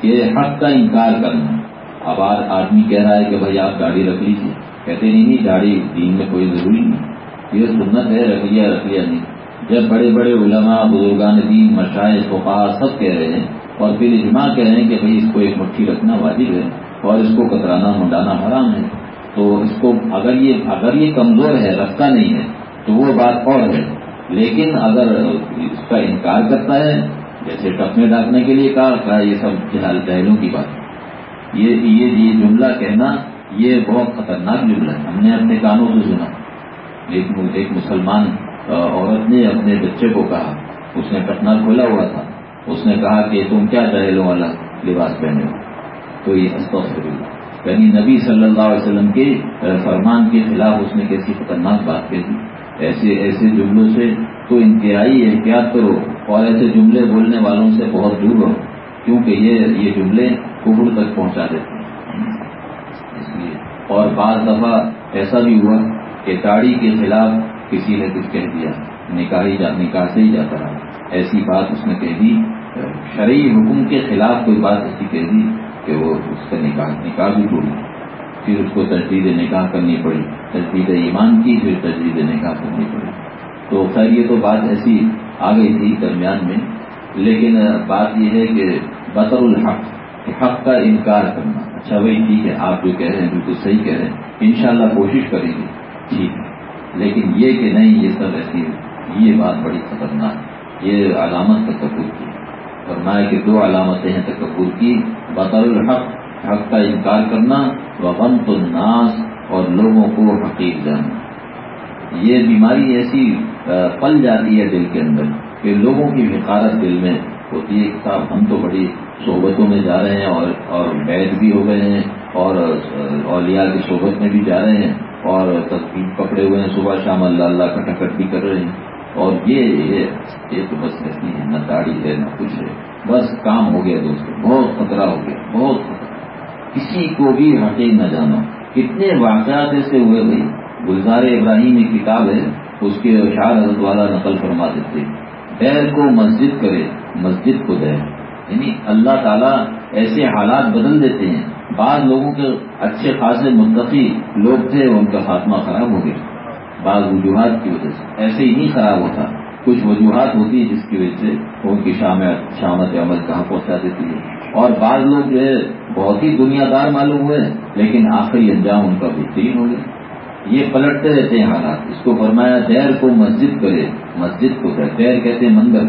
کہ حق کا انکار کرنا۔ اب آدمی کہہ رہا ہے کہ بھائی آپ گاڑی رکھ لیجیے کہتے نہیں نہیں گاڑی دین میں کوئی ضروری نہیں۔ یہ سنت ہے، رکھ لیا رکھ لیا، نہیں۔ جب بڑے بڑے علماء، بزرگان دین مشاعر فقہ سب کہہ رہے ہیں اور پھر اجماع کہہ رہے ہیں کہ بھائی اس کو ایک مٹھی رکھنا واجب ہے اور اس کو کترانا، منڈانا حرام ہے، تو اس کو اگر یہ اگر یہ کمزور ہے، رکھتا نہیں ہے، تو وہ بات اور ہے۔ لیکن اگر اس کا انکار کرتا ہے، جیسے ٹپ میں ڈاکنے کے لیے کہا یہ سب جہال جہلوں کی بات۔ یہ یہ جملہ کہنا، یہ بہت خطرناک جملہ ہے۔ ہم نے اپنے کانوں سے سنا۔ ایک ایک مسلمان عورت نے اپنے بچے کو کہا، اس نے ٹکنا کھولا ہوا تھا۔ اس نے کہا کہ تم کیا چہلوں والا لباس پہنے ہو۔ تو یہ استغفر اللہ یعنی نبی صلی اللہ علیہ وسلم کے فرمان کے خلاف اس نے کیسی خطرناک بات کہی۔ ایسے ایسے جملوں سے تو انتہائی احتیاط کرو اور ایسے جملے بولنے والوں سے بہت دور رہو، کیونکہ یہ یہ جملے کبر تک پہنچا دیتے ہیں۔ اس لیے اور بعض دفعہ ایسا بھی ہوا کہ داڑھی کے خلاف کسی نے کچھ کہہ دیا۔ نکاحی جا نکاح سے ہی جاتا رہا۔ ایسی بات اس نے کہہ دی۔ شرعی حکم کے خلاف کوئی بات ایسی کہہ دی کہ وہ اس کا نکاح نکاح بھی ٹوٹ پھر اس کو تجدید نکاح کرنی پڑی۔ تجدید ایمان کی، پھر تجدید نکاح کرنی پڑی۔ تو خیر، یہ تو بات ایسی آ گئی تھی درمیان میں۔ لیکن بات یہ ہے کہ بطر الحق حق کا انکار کرنا۔ اچھا بھائی ٹھیک ہے۔ آپ جو کہہ رہے ہیں، بالکل صحیح کہہ رہے ہیں۔ انشاءاللہ کوشش کریں گے۔ ٹھیک ہے۔ لیکن یہ کہ نہیں، یہ سب ایسی، یہ بات بڑی خطرناک یہ علامت تکبر کی۔ فرمایا کہ دو علامتیں ہیں تکبر کی۔ بطر الحق، حق کا انکار کرنا وغنت الناس اور لوگوں کو حقیق جانا یہ بیماری ایسی پل جاتی ہے دل کے اندر کہ لوگوں کی حقارت دل میں ہوتی ہے۔ صاحب ہم تو بڑی صحبتوں میں جا رہے ہیں اور اور بیت بھی ہو گئے ہیں اور اولیاء کی صحبت میں بھی جا رہے ہیں۔ اور تصویر پکڑے ہوئے ہیں صبح شام، اللہ اللہ کٹکٹ بھی کر رہے ہیں۔ اور یہ یہ تو بس ایسی ہے، نہ داڑھی ہے، نہ کچھ ہے۔ بس کام ہو گیا دوستوں بہت خطرہ ہو گیا، بہت خطرہ۔ کسی کو بھی حقیق نہ جانو کتنے واقعات ایسے ہوئے بھائی، گلزار ابراہیم ایک کتاب ہے، اس کے اشار حضرت والا نقل فرما دیتے دیر کو مسجد کرے، مسجد کو دیر یعنی اللہ تعالیٰ ایسے حالات بدل دیتے ہیں۔ بعض لوگوں کے اچھے خاصے منتقی لوگ تھے، ان کا خاتمہ خراب ہو گیا۔ بعض وجوہات کی وجہ سے ایسے ہی نہیں خراب ہوتا۔ کچھ وجوہات ہوتی جس کی وجہ سے ان کی شامت عمل کہاں پہنچا دیتی ہے۔ اور بعض لوگ جو ہے، بہت ہی دنیا دار معلوم ہوئے، لیکن آخری انجام ان کا بہترین ہو گیا۔ یہ پلٹتے رہتے ہیں حالات۔ اس کو فرمایا، دیر کو مسجد کرے۔ مسجد کو دیر کہتے ہیں مندر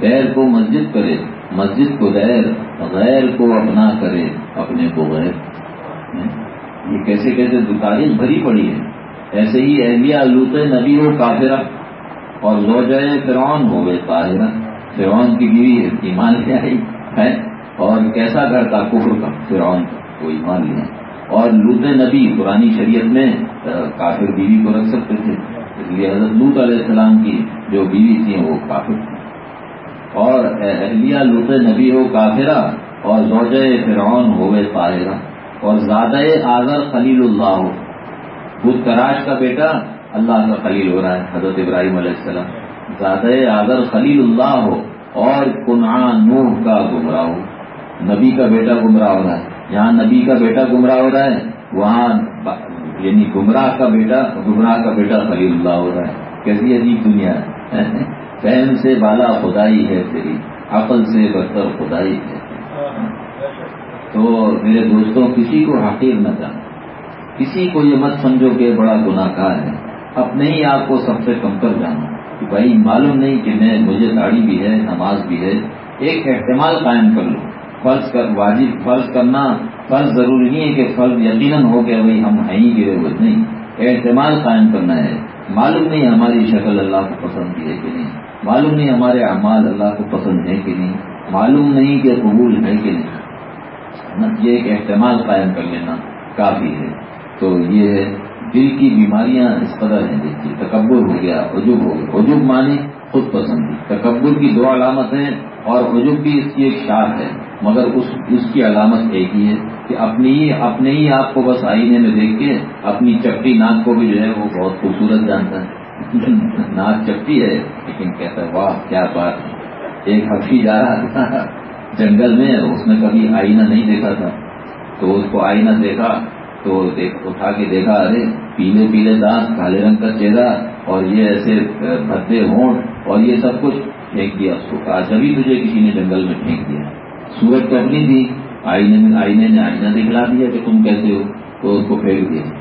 دیر کو مسجد کرے۔ مسجد کو دیر غیر کو اپنا کرے، اپنے کو غیر. یہ کیسے کیسے تاریخ بھری پڑی ہے. ایسے ہی اہلیہ لوت نبی ہو کافرہ. اور لو جائے فرعون، ہو گئے طاہرہ. فرعون کی بیوی ایمان لے آئی، ہے؟ اور کیسا گھر تھا کفر کا؟ فرعون کا وہ ایمان لیا اور لوت نبی پرانی شریعت میں کافر بیوی کو رکھ سکتے تھے. اس لیے حضرت لوت علیہ السلام کی جو بیوی تھی وہ کافر تھی اور اہلیہ لط نبی ہو کافرہ اور زوج فرعون ہوئے طاہرہ اور زیادہ آزر خلیل اللہ ہو۔ بدھ تراش کا بیٹا اللہ کا خلیل ہو رہا ہے، حضرت ابراہیم علیہ السلام۔ زیادہ آزر خلیل اللہ ہو اور کنعا نوح کا گمراہ ہو۔ نبی کا بیٹا گمراہ ہو رہا ہے۔ جہاں نبی کا بیٹا گمراہ ہو رہا ہے، وہاں یعنی گمراہ کا بیٹا، گمراہ کا بیٹا خلیل اللہ ہو رہا ہے۔ کیسی عجیب دنیا ہے۔ فہم سے بالا خدائی ہے تیری، عقل سے برتر خدائی ہے تو میرے دوستوں، کسی کو حقیر نہ جانا کسی کو یہ مت سمجھو کہ بڑا گناہ کار ہے۔ اپنے ہی آپ کو سب سے کم کر جانا۔ کہ بھائی، معلوم نہیں کہ میں، مجھے داڑھی بھی ہے، نماز بھی ہے۔ ایک احتمال قائم کر لو۔ فرض کر، واجب فرض کرنا فرض ضروری نہیں ہے کہ فرض یقیناً ہو گیا بھائی ہم ہیں ہی گرے ہوئے۔ نہیں، احتمال قائم کرنا ہے۔ معلوم نہیں ہماری شکل اللہ کو پسند کی ہے کہ نہیں۔ معلوم نہیں ہمارے اعمال اللہ کو پسند ہے کہ نہیں، معلوم نہیں کہ قبول ہے کہ نہیں۔ یہ ایک احتمال قائم کر لینا کافی ہے۔ تو یہ ہے، دل کی بیماریاں اس قدر ہیں دیکھیے تکبر ہو گیا، عجب ہو گیا۔ عجب مانی خود پسندی۔ تکبر کی دو علامت ہیں اور عجب بھی اس کی ایک شاخ ہے۔ مگر اس اس کی علامت ایک ہی ہے کہ اپنی ہی، اپنے ہی آپ کو بس آئینے میں دیکھ کے اپنی چپٹی ناک کو بھی جو ہے وہ بہت خوبصورت جانتا ہے۔ ناک چپتی ہے، لیکن کہتا ہے، واہ، کیا بات ایک ہفتی جا رہا تھا۔ جنگل میں اس نے کبھی آئینہ نہیں دیکھا تھا۔ تو اس کو آئینہ دیکھا، تو اٹھا کے دیکھا، ارے، پیلے پیلے دانت، کالے رنگ کا چہرہ، اور یہ ایسے بھدے ہونٹ، اور یہ سب کچھ پھینک دیا۔ اس کو کہا اچھا، جبھی تجھے کسی نے جنگل میں پھینک دیا۔ سورج تو اپنی تھی۔ آئینے میں، آئینے نے آئینہ دکھلا دیا کہ تم کیسے ہو۔ تو اس کو پھینک دیا۔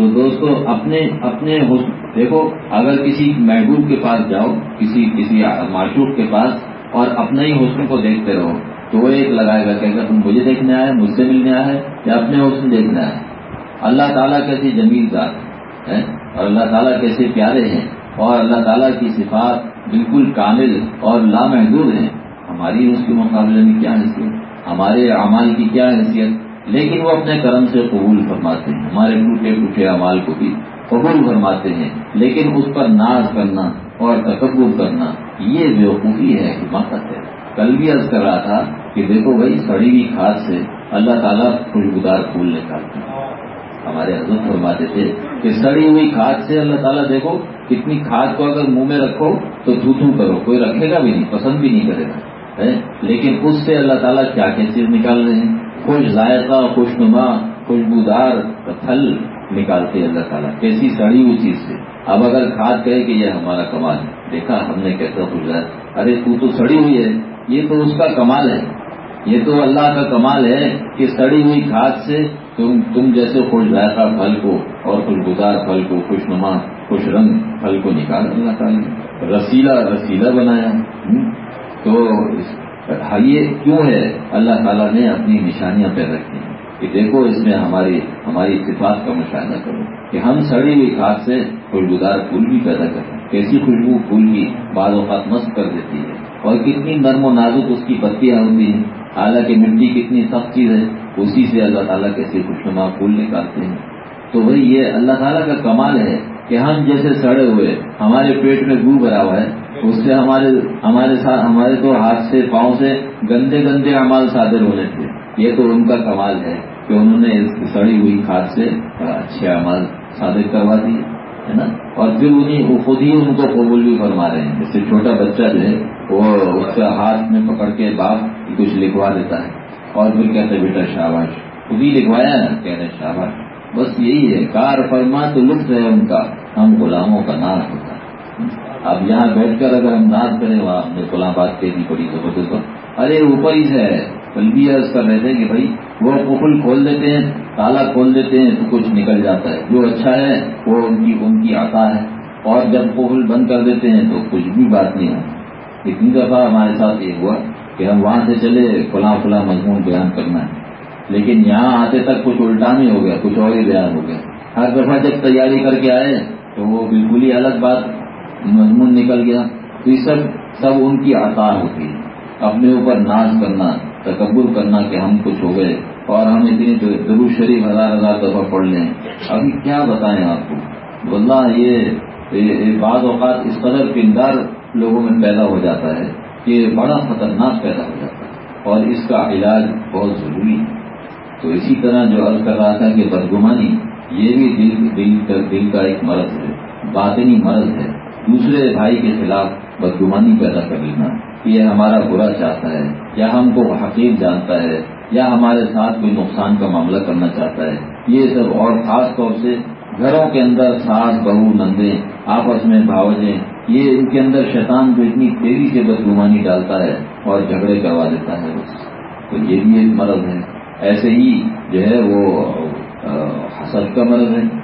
تو دوستو، اپنے اپنے دیکھو، اگر کسی محبوب کے پاس جاؤ، کسی کسی معشوق کے پاس، اور اپنے ہی حسن کو دیکھتے رہو، تو وہ ایک لگائے گا کہ تم مجھے دیکھنے آئے، مجھ سے ملنے آئے، یا اپنے حسن دیکھنا ہے اللہ تعالیٰ کیسی جمیل ذات ہے، اور اللہ تعالیٰ کیسے پیارے ہیں، اور اللہ تعالیٰ کی صفات بالکل کامل اور لامحدود ہیں۔ ہماری اس کے مقابلے میں کیا حیثیت؟ ہمارے اعمال کی کیا حیثیت؟ لیکن وہ اپنے کرم سے قبول فرماتے ہیں، ہمارے ٹوٹے ٹوٹے اعمال کو بھی قبول فرماتے ہیں، لیکن اس پر ناز کرنا اور تکبر کرنا یہ بیوقوفی ہے، حماقت ہے۔ کل بھی عرض کر رہا تھا کہ دیکھو بھائی، سڑی ہوئی کھاد سے اللہ تعالیٰ خوشبودار پھول نکالتے ہیں۔ ہمارے حضرت فرماتے تھے کہ سڑی ہوئی کھاد سے اللہ تعالیٰ دیکھو، کتنی کھاد کو اگر منہ میں رکھو تو تھو تھو کرو، کوئی رکھے گا بھی نہیں، پسند بھی نہیں کرے گا لیکن اس سے اللہ تعالیٰ کیا کیا چیز نکال رہے ہیں؟ خوش ذائقہ خوش نما خوشبودار پھل نکالتے اللہ تعالیٰ، کیسی سڑی ہوئی چیز سے۔ اب اگر کھاد کہے کہ یہ ہمارا کمال ہے، دیکھا ہم نے کیسا خوش ہے۔ ارے تو تو سڑی ہوئی ہے، یہ تو اس کا کمال ہے۔ یہ تو اللہ کا کمال ہے کہ سڑی ہوئی کھاد سے تم تم جیسے خوش ذائقہ پھل کو اور خوشبودار پھل کو خوش نما خوش رنگ پھل کو نکال اللہ تعالیٰ رسیلا رسیلا بنایا۔ تو ہاں، یہ کیوں ہے؟ اللہ تعالیٰ نے اپنی نشانیاں پیدا کی کہ دیکھو، اس میں ہماری ہماری اتفاق کا مشاہدہ کرو کہ ہم سڑی ہوئی کھاد سے خوشبودار پھول بھی پیدا کریں کیسی خوشبو پھول کی بعض اوقات مست کر دیتی ہے اور کتنی نرم و نازک اس کی پتیاں ہوتی ہیں۔ حالانکہ مٹی کتنی سخت چیز ہے، اسی سے اللہ تعالیٰ کیسے خوشنما پھول نکالتے ہیں۔ تو وہی یہ اللہ تعالیٰ کا کمال ہے کہ ہم جیسے سڑے ہوئے، ہمارے پیٹ میں گو بھرا ہوا ہے اس سے ہمارے ہمارے ساتھ ہمارے تو ہاتھ سے، پاؤں سے گندے گندے امال صادر ہونے تھے یہ تو ان کا کمال ہے کہ انہوں نے اس سڑی ہوئی کھاد سے اچھے امال صادر کروا دیے، ہے نا؟ اور پھر انہیں خود ہی ان کو قبول بھی فرما رہے ہیں۔ جیسے چھوٹا بچہ جو ہے، وہ اس کا ہاتھ میں پکڑ کے باپ کچھ لکھوا دیتا ہے۔ اور پھر کہتے بیٹا شاباش، خود ہی لکھوایا نا؟ کہہ رہے شاباش، بس یہی ہے، کار فرما تو لطف ہے ان کا، ہم غلاموں کا ناز ہوتا ہے۔ اب یہاں بیٹھ کر اگر ہم ناز کریں، وہاں ہم نے غلام بات کہہ دی پڑی زبردست ارے، اوپر ہی سے ہے۔ بھی عرض کر رہے تھے کہ بھائی، وہ قفل کھول دیتے ہیں، تالا کھول دیتے ہیں تو کچھ نکل جاتا ہے۔ جو اچھا ہے، وہ ان کی ان کی آتا ہے۔ اور جب قفل بند کر دیتے ہیں تو کچھ بھی بات نہیں ہوتی۔ اتنی دفعہ ہمارے ساتھ یہ ہوا کہ ہم وہاں سے چلے کھلا کھلا مضمون بیان کرنا ہے۔ لیکن یہاں آتے تک کچھ الٹا نہیں ہو گیا، کچھ اور ہی بیان ہو گیا۔ ہر دفعہ جب تیاری کر کے آئے تو وہ بالکل ہی الگ بات۔ مضمون نکل گیا تو یہ سب سب ان کی آسار ہوتی ہے اپنے اوپر ناز کرنا، تکبر کرنا کہ ہم کچھ ہو گئے اور ہم اتنی ضرور شریف ہزار ہزار دفعہ پڑھ لیں۔ ابھی کیا بتائیں آپ کو؟ واللہ یہ بعض اوقات اس قدر کردار لوگوں میں پیدا ہو جاتا ہے کہ بڑا خطرناک پیدا ہو جاتا ہے اور اس کا علاج بہت ضروری ہے۔ تو اسی طرح جو عرض کر رہا تھا کہ بدگمانی، یہ بھی دل دل دل کا ایک مرض ہے، باطنی مرض ہے۔ دوسرے بھائی کے خلاف بدگمانی پیدا کر لینا۔ یہ ہمارا برا چاہتا ہے۔ یا ہم کو حقیق جانتا ہے، یا ہمارے ساتھ کوئی نقصان کا معاملہ کرنا چاہتا ہے۔ یہ سب اور خاص طور سے گھروں کے اندر ساس بہو، نندے، آپس میں بھاوجیں، یہ ان کے اندر شیطان کو اتنی تیزی سے بدگمانی ڈالتا ہے اور جھگڑے کروا دیتا ہے۔ بس تو یہ بھی ایک مرض ہے۔ ایسے ہی جو ہے وہ حسد کا مرض ہے۔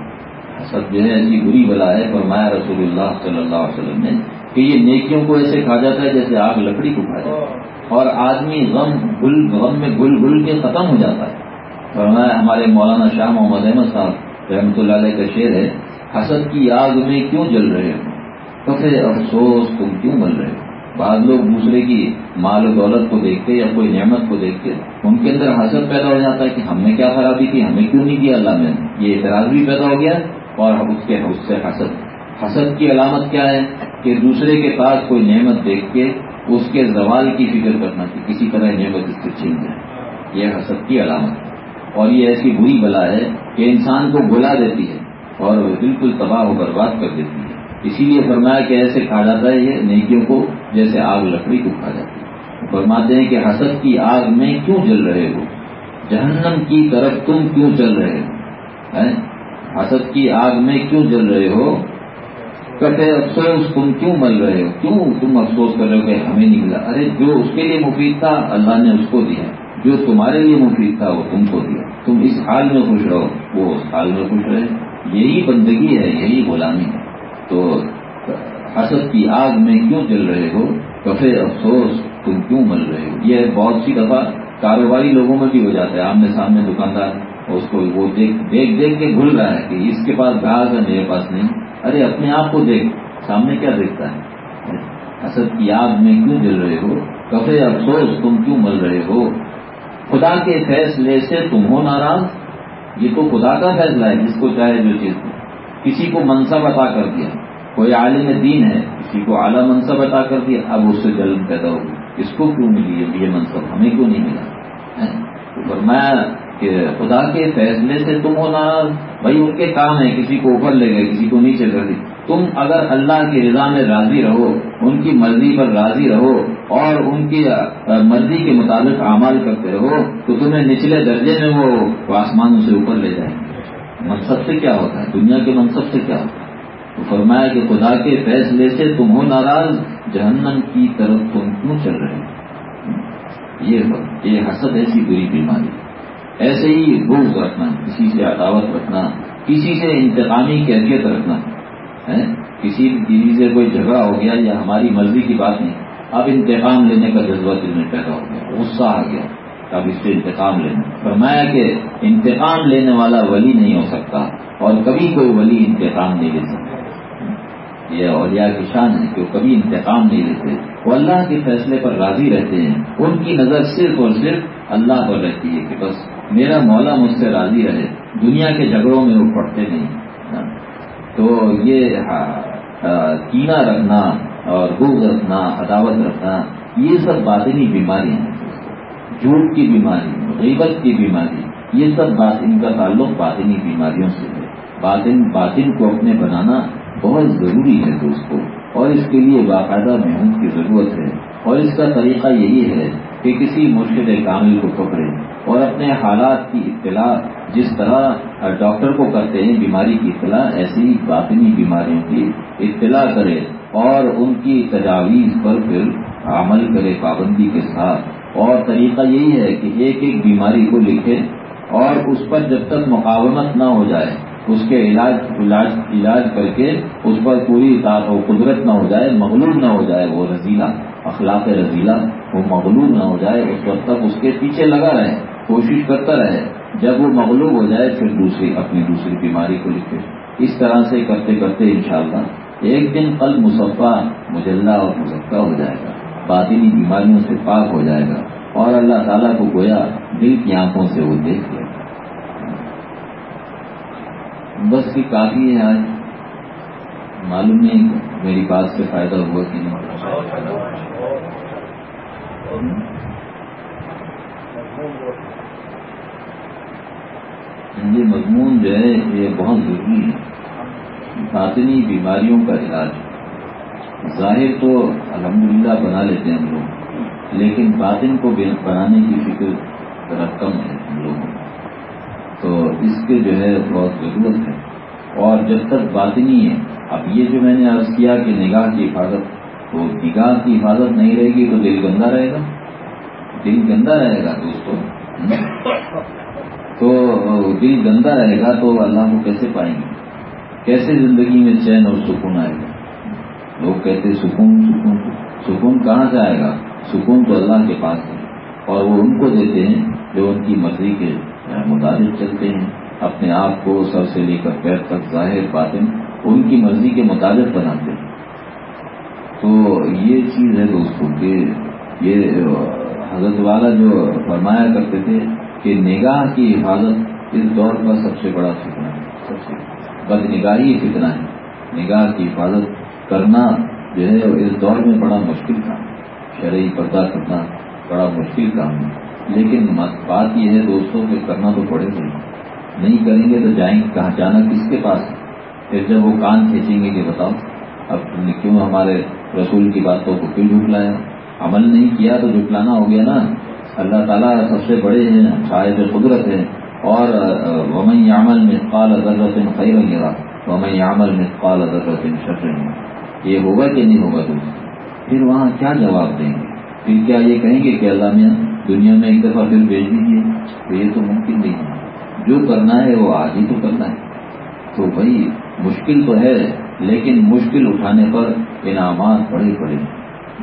حسد جو ہے ایسی بری بلا ہے، فرمایا رسول اللہ صلی اللہ علیہ وسلم نے کہ یہ نیکیوں کو ایسے کھا جاتا ہے جیسے آگ لکڑی کو کھا جاتا ہے۔ اور آدمی غم، گل، غم میں گل گل کے ختم ہو جاتا ہے۔ فرمایا ہمارے مولانا شاہ محمد احمد صاحب رحمۃ اللہ علیہ کا شعر ہے، حسد کی آگ میں کیوں جل رہے ہو؟ کفے افسوس، تم کیوں مل رہے ہو؟ بعض لوگ دوسرے کی مال و دولت کو دیکھتے یا کوئی نعمت کو دیکھتے، ان کے اندر حسد پیدا ہو جاتا ہے کہ ہم نے کیا خرابی کی، ہمیں کیوں نہیں کیا اللہ نے؟ یہ اعتراض بھی پیدا ہو گیا۔ اور اس کے اس سے حسد۔ حسد کی علامت کیا ہے؟ کہ دوسرے کے پاس کوئی نعمت دیکھ کے اس کے زوال کی فکر کرنا کہ کسی طرح نعمت اس سے چھین جائے یہ حسد کی علامت ہے۔ اور یہ ایسی بری بلا ہے کہ انسان کو بلا دیتی ہے اور بالکل تباہ و برباد کر دیتی ہے۔ اسی لیے فرمایا کہ ایسے کھا جاتا ہے یہ نیکیوں کو جیسے آگ لکڑی کو کھا جاتی ہے۔ فرماتے ہیں کہ حسد کی آگ میں کیوں جل رہے ہو؟ جہنم کی طرف تم کیوں چل رہے ہو؟ حسد کی آگ میں کیوں جل رہے ہو؟ کہتے افسوس تم کیوں مل رہے ہو؟ کیوں تم افسوس کر رہے ہو کہ ہمیں نہیں ملا ارے، جو اس کے لیے مفید تھا، اللہ نے اس کو دیا۔ جو تمہارے لیے مفید تھا، وہ تم کو دیا۔ تم اس حال میں خوش رہو، وہ اس حال میں خوش رہے۔ یہی بندگی ہے، یہی غلامی ہے۔ تو حسد کی آگ میں کیوں جل رہے ہو؟ کفے افسوس، تم کیوں مل رہے ہو؟ یہ بہت سی دفعہ کاروباری لوگوں میں بھی ہو جاتا ہے۔ آمنے سامنے دکاندار اس کو وہ دیکھ دیکھ دیکھ کے بھول رہا ہے کہ اس کے پاس گاہک ہے، میرے پاس نہیں۔ ارے، اپنے آپ کو دیکھ، سامنے کیا دیکھتا ہے؟ حسد کی آگ میں کیوں جل رہے ہو؟ کفے افسوس، تم کیوں مل رہے ہو؟ خدا کے فیصلے سے تم ہو ناراض؟ یہ تو خدا کا فیصلہ ہے، جس کو چاہے جو چیز کسی کو منصب عطا کر دیا۔ کوئی عالم دین ہے، کسی کو اعلیٰ منصب عطا کر دیا۔ اب اس سے جلن پیدا ہوگی اس کو کیوں ملی ہے یہ منصب؟ ہمیں کیوں نہیں ملا؟ فرمایا کہ خدا کے فیصلے سے تم ہو ناراض بھائی ان کے کام ہے کسی کو اوپر لے گئے، کسی کو نیچے کر دی۔ تم اگر اللہ کی رضا میں راضی رہو، ان کی مرضی پر راضی رہو اور ان کی مرضی کے مطابق اعمال کرتے رہو، تو تمہیں نچلے درجے میں وہ آسمانوں سے اوپر لے جائیں گے۔ منصب سے کیا ہوتا ہے؟ دنیا کے منصب سے کیا ہوتا ہے؟ تو فرمایا کہ خدا کے فیصلے سے تم ہو ناراض، جہنم کی طرف تم کیوں چل رہے یہ حسد ایسی بری بیماری۔ ہے ایسے ہی بوجھ رکھنا، کسی سے عداوت رکھنا، کسی سے انتقامی کیفیت رکھنا کسی کسی سے کوئی جھگڑا ہو گیا یا ہماری مرضی کی بات نہیں، اب انتقام لینے کا جذبہ دل میں پیدا ہو گیا، غصہ آ گیا، اب اس سے انتقام لینا۔ فرمایا کہ انتقام لینے والا ولی نہیں ہو سکتا اور کبھی کوئی ولی انتقام نہیں لے سکتا۔ یہ اولیاء کی شان ہے کہ وہ کبھی انتقام نہیں لیتے۔ وہ اللہ کے فیصلے پر راضی رہتے ہیں۔ ان کی نظر صرف اور صرف اللہ پر رہتی ہے کہ بس میرا مولا مجھ سے راضی رہے، دنیا کے جھگڑوں میں وہ پڑتے نہیں۔ تو یہ کینا رکھنا اور بوگ رکھنا، عداوت رکھنا، یہ سب باطنی بیماریاں ہیں۔ جھوٹ کی بیماری، غیبت کی بیماری، یہ سب بات ان کا تعلق باطنی بیماریوں سے ہے۔ باطن باطن کو اپنے بنانا بہت ضروری ہے دوستوں اور اس کے لیے باقاعدہ محنت کی ضرورت ہے۔ اور اس کا طریقہ یہی ہے کہ کسی مرشد کامل کو پکڑے اور اپنے حالات کی اطلاع، جس طرح ڈاکٹر کو کرتے ہیں بیماری کی اطلاع، ایسی باطنی بیماریوں کی اطلاع کرے اور ان کی تجاویز پر پھر عمل کرے پابندی کے ساتھ۔ اور طریقہ یہی ہے کہ ایک ایک بیماری کو لکھے اور اس پر جب تک مقاومت نہ ہو جائے، اس کے علاج علاج علاج کر کے اس پر پوری قدرت نہ ہو جائے، مغلوب نہ ہو جائے وہ رضیلا اخلاق رضیلا وہ مغلوب نہ ہو جائے، اس وقت تک اس کے پیچھے لگا رہے، کوشش کرتا رہے، جب وہ مغلوب ہو جائے پھر دوسری، اپنی دوسری بیماری کو لکھے۔ اس طرح سے کرتے کرتے انشاءاللہ ایک دن قلب مصفہ، مجلہ اور مذکہ ہو جائے گا۔ باطنی بیماریوں سے پاک ہو جائے گا۔ اور اللہ تعالیٰ کو گویا دل کی آنکھوں سے وہ دیکھ لے۔ بس کی کافی ہے آج۔ معلوم نہیں میری بات سے فائدہ ہوا کہ نہیں۔ یہ مضمون جو ہے، یہ بہت ضروری ہے۔ باطنی بیماریوں کا علاج۔ ظاہر تو الحمدللہ بنا لیتے ہیں ہم لوگ، لیکن باطن کو بنانے کی فکر ذرا کم ہے ہم لوگوں تو اس کے جو ہے، بہت ضرورت ہے۔ اور جب تک باطنی ہے، اب یہ جو میں نے عرض کیا کہ نگاہ کی حفاظت تو نگاہ کی حفاظت نہیں رہے گی تو دل گندا رہے گا۔ دل گندا رہے گا دوستوں تو دل گندا رہے گا تو اللہ کو کیسے پائیں گے؟ کیسے زندگی میں چین اور سکون آئے گا؟ لوگ کہتے سکون سکون سکون کہاں سے آئے گا؟ سکون تو اللہ کے پاس ہے۔ اور وہ ان کو دیتے ہیں جو ان کی مرضی کے مطابق چلتے ہیں۔ اپنے آپ کو سر سے لے کر پیر تک ظاہر باطن ان کی مرضی کے مطابق بناتے ہیں۔ تو یہ چیز ہے دوستوں کہ یہ حضرت والا جو فرمایا کرتے تھے کہ نگاہ کی حفاظت اس دور کا سب سے بڑا فتنہ ہے، سب سے بد نگاہی فتنہ ہے۔ نگاہ کی حفاظت کرنا جو ہے اس دور میں بڑا مشکل کام شرعی پردہ کرنا بڑا مشکل کام ہے۔ لیکن بات یہ ہے دوستوں کہ کرنا تو پڑے گا نہیں کریں گے تو جائیں گے۔ کہاں جانا کس کے پاس پھر جب وہ کان کھینچیں گے کہ بتاؤ، اب کیوں ہمارے رسول کی باتوں کو کیوں جھٹلایا عمل نہیں کیا تو جھٹلانا ہو گیا نا، اللہ تعالیٰ سب سے بڑے ہیں شاید قدرت ہے اور ومئی عمل میں قال ضرورت خیر وغیرہ ومئی عمل میں قال ضرورت شر یہ ہوگا کہ نہیں ہوگا دوست پھر وہاں کیا جواب دیں گے؟ پھر کیا یہ کہیں گے کہ اللہ میاں دنیا میں ایک دفعہ پھر بھیج دیجیے تو یہ تو ممکن نہیں ہے۔ جو کرنا ہے وہ آج ہی تو کرنا ہے۔ تو بھائی، مشکل تو ہے، لیکن مشکل اٹھانے پر انعامات بڑے بڑے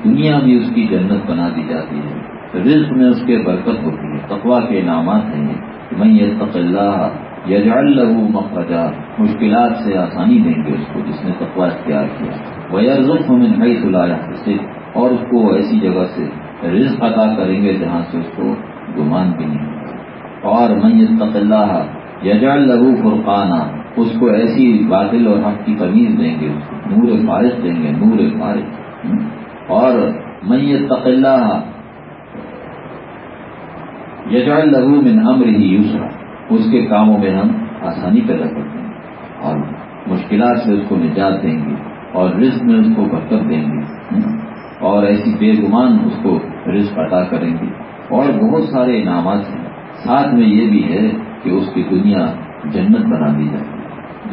دنیا بھی اس کی جنت بنا دی جاتی ہے۔ رزق میں اس کے برکت ہوتی ہے۔ تقوا کے انعامات ہیں کہ میں یہ اللہ یجعل له مخرجا، مشکلات سے آسانی دیں گے اس کو جس نے تقوا اختیار کیا۔ وہ ارزف ہمیں نئی سلایا اور اس کو ایسی جگہ سے رزق عطا کریں گے جہاں سے اس کو گمان بھی نہیں ہوگا۔ اور میں اللہ یجال لہو فرقانہ اس کو ایسی باطل اور حق کی تمیز دیں گے اس کو نور فارغ دیں گے، نور فارغ اور میں اللہ یجال لہو من امر ہی یوسرا اس کے کاموں میں ہم آسانی پیدا کرتے ہیں اور مشکلات سے اس کو نجات دیں گے اور رزق میں اس کو برکت دیں گے۔ اور ایسی بے گمان اس کو رزق عطا کریں گے۔ اور بہت سارے انعامات ہیں۔ ساتھ میں یہ بھی ہے کہ اس کی دنیا جنت بنا دی جائے۔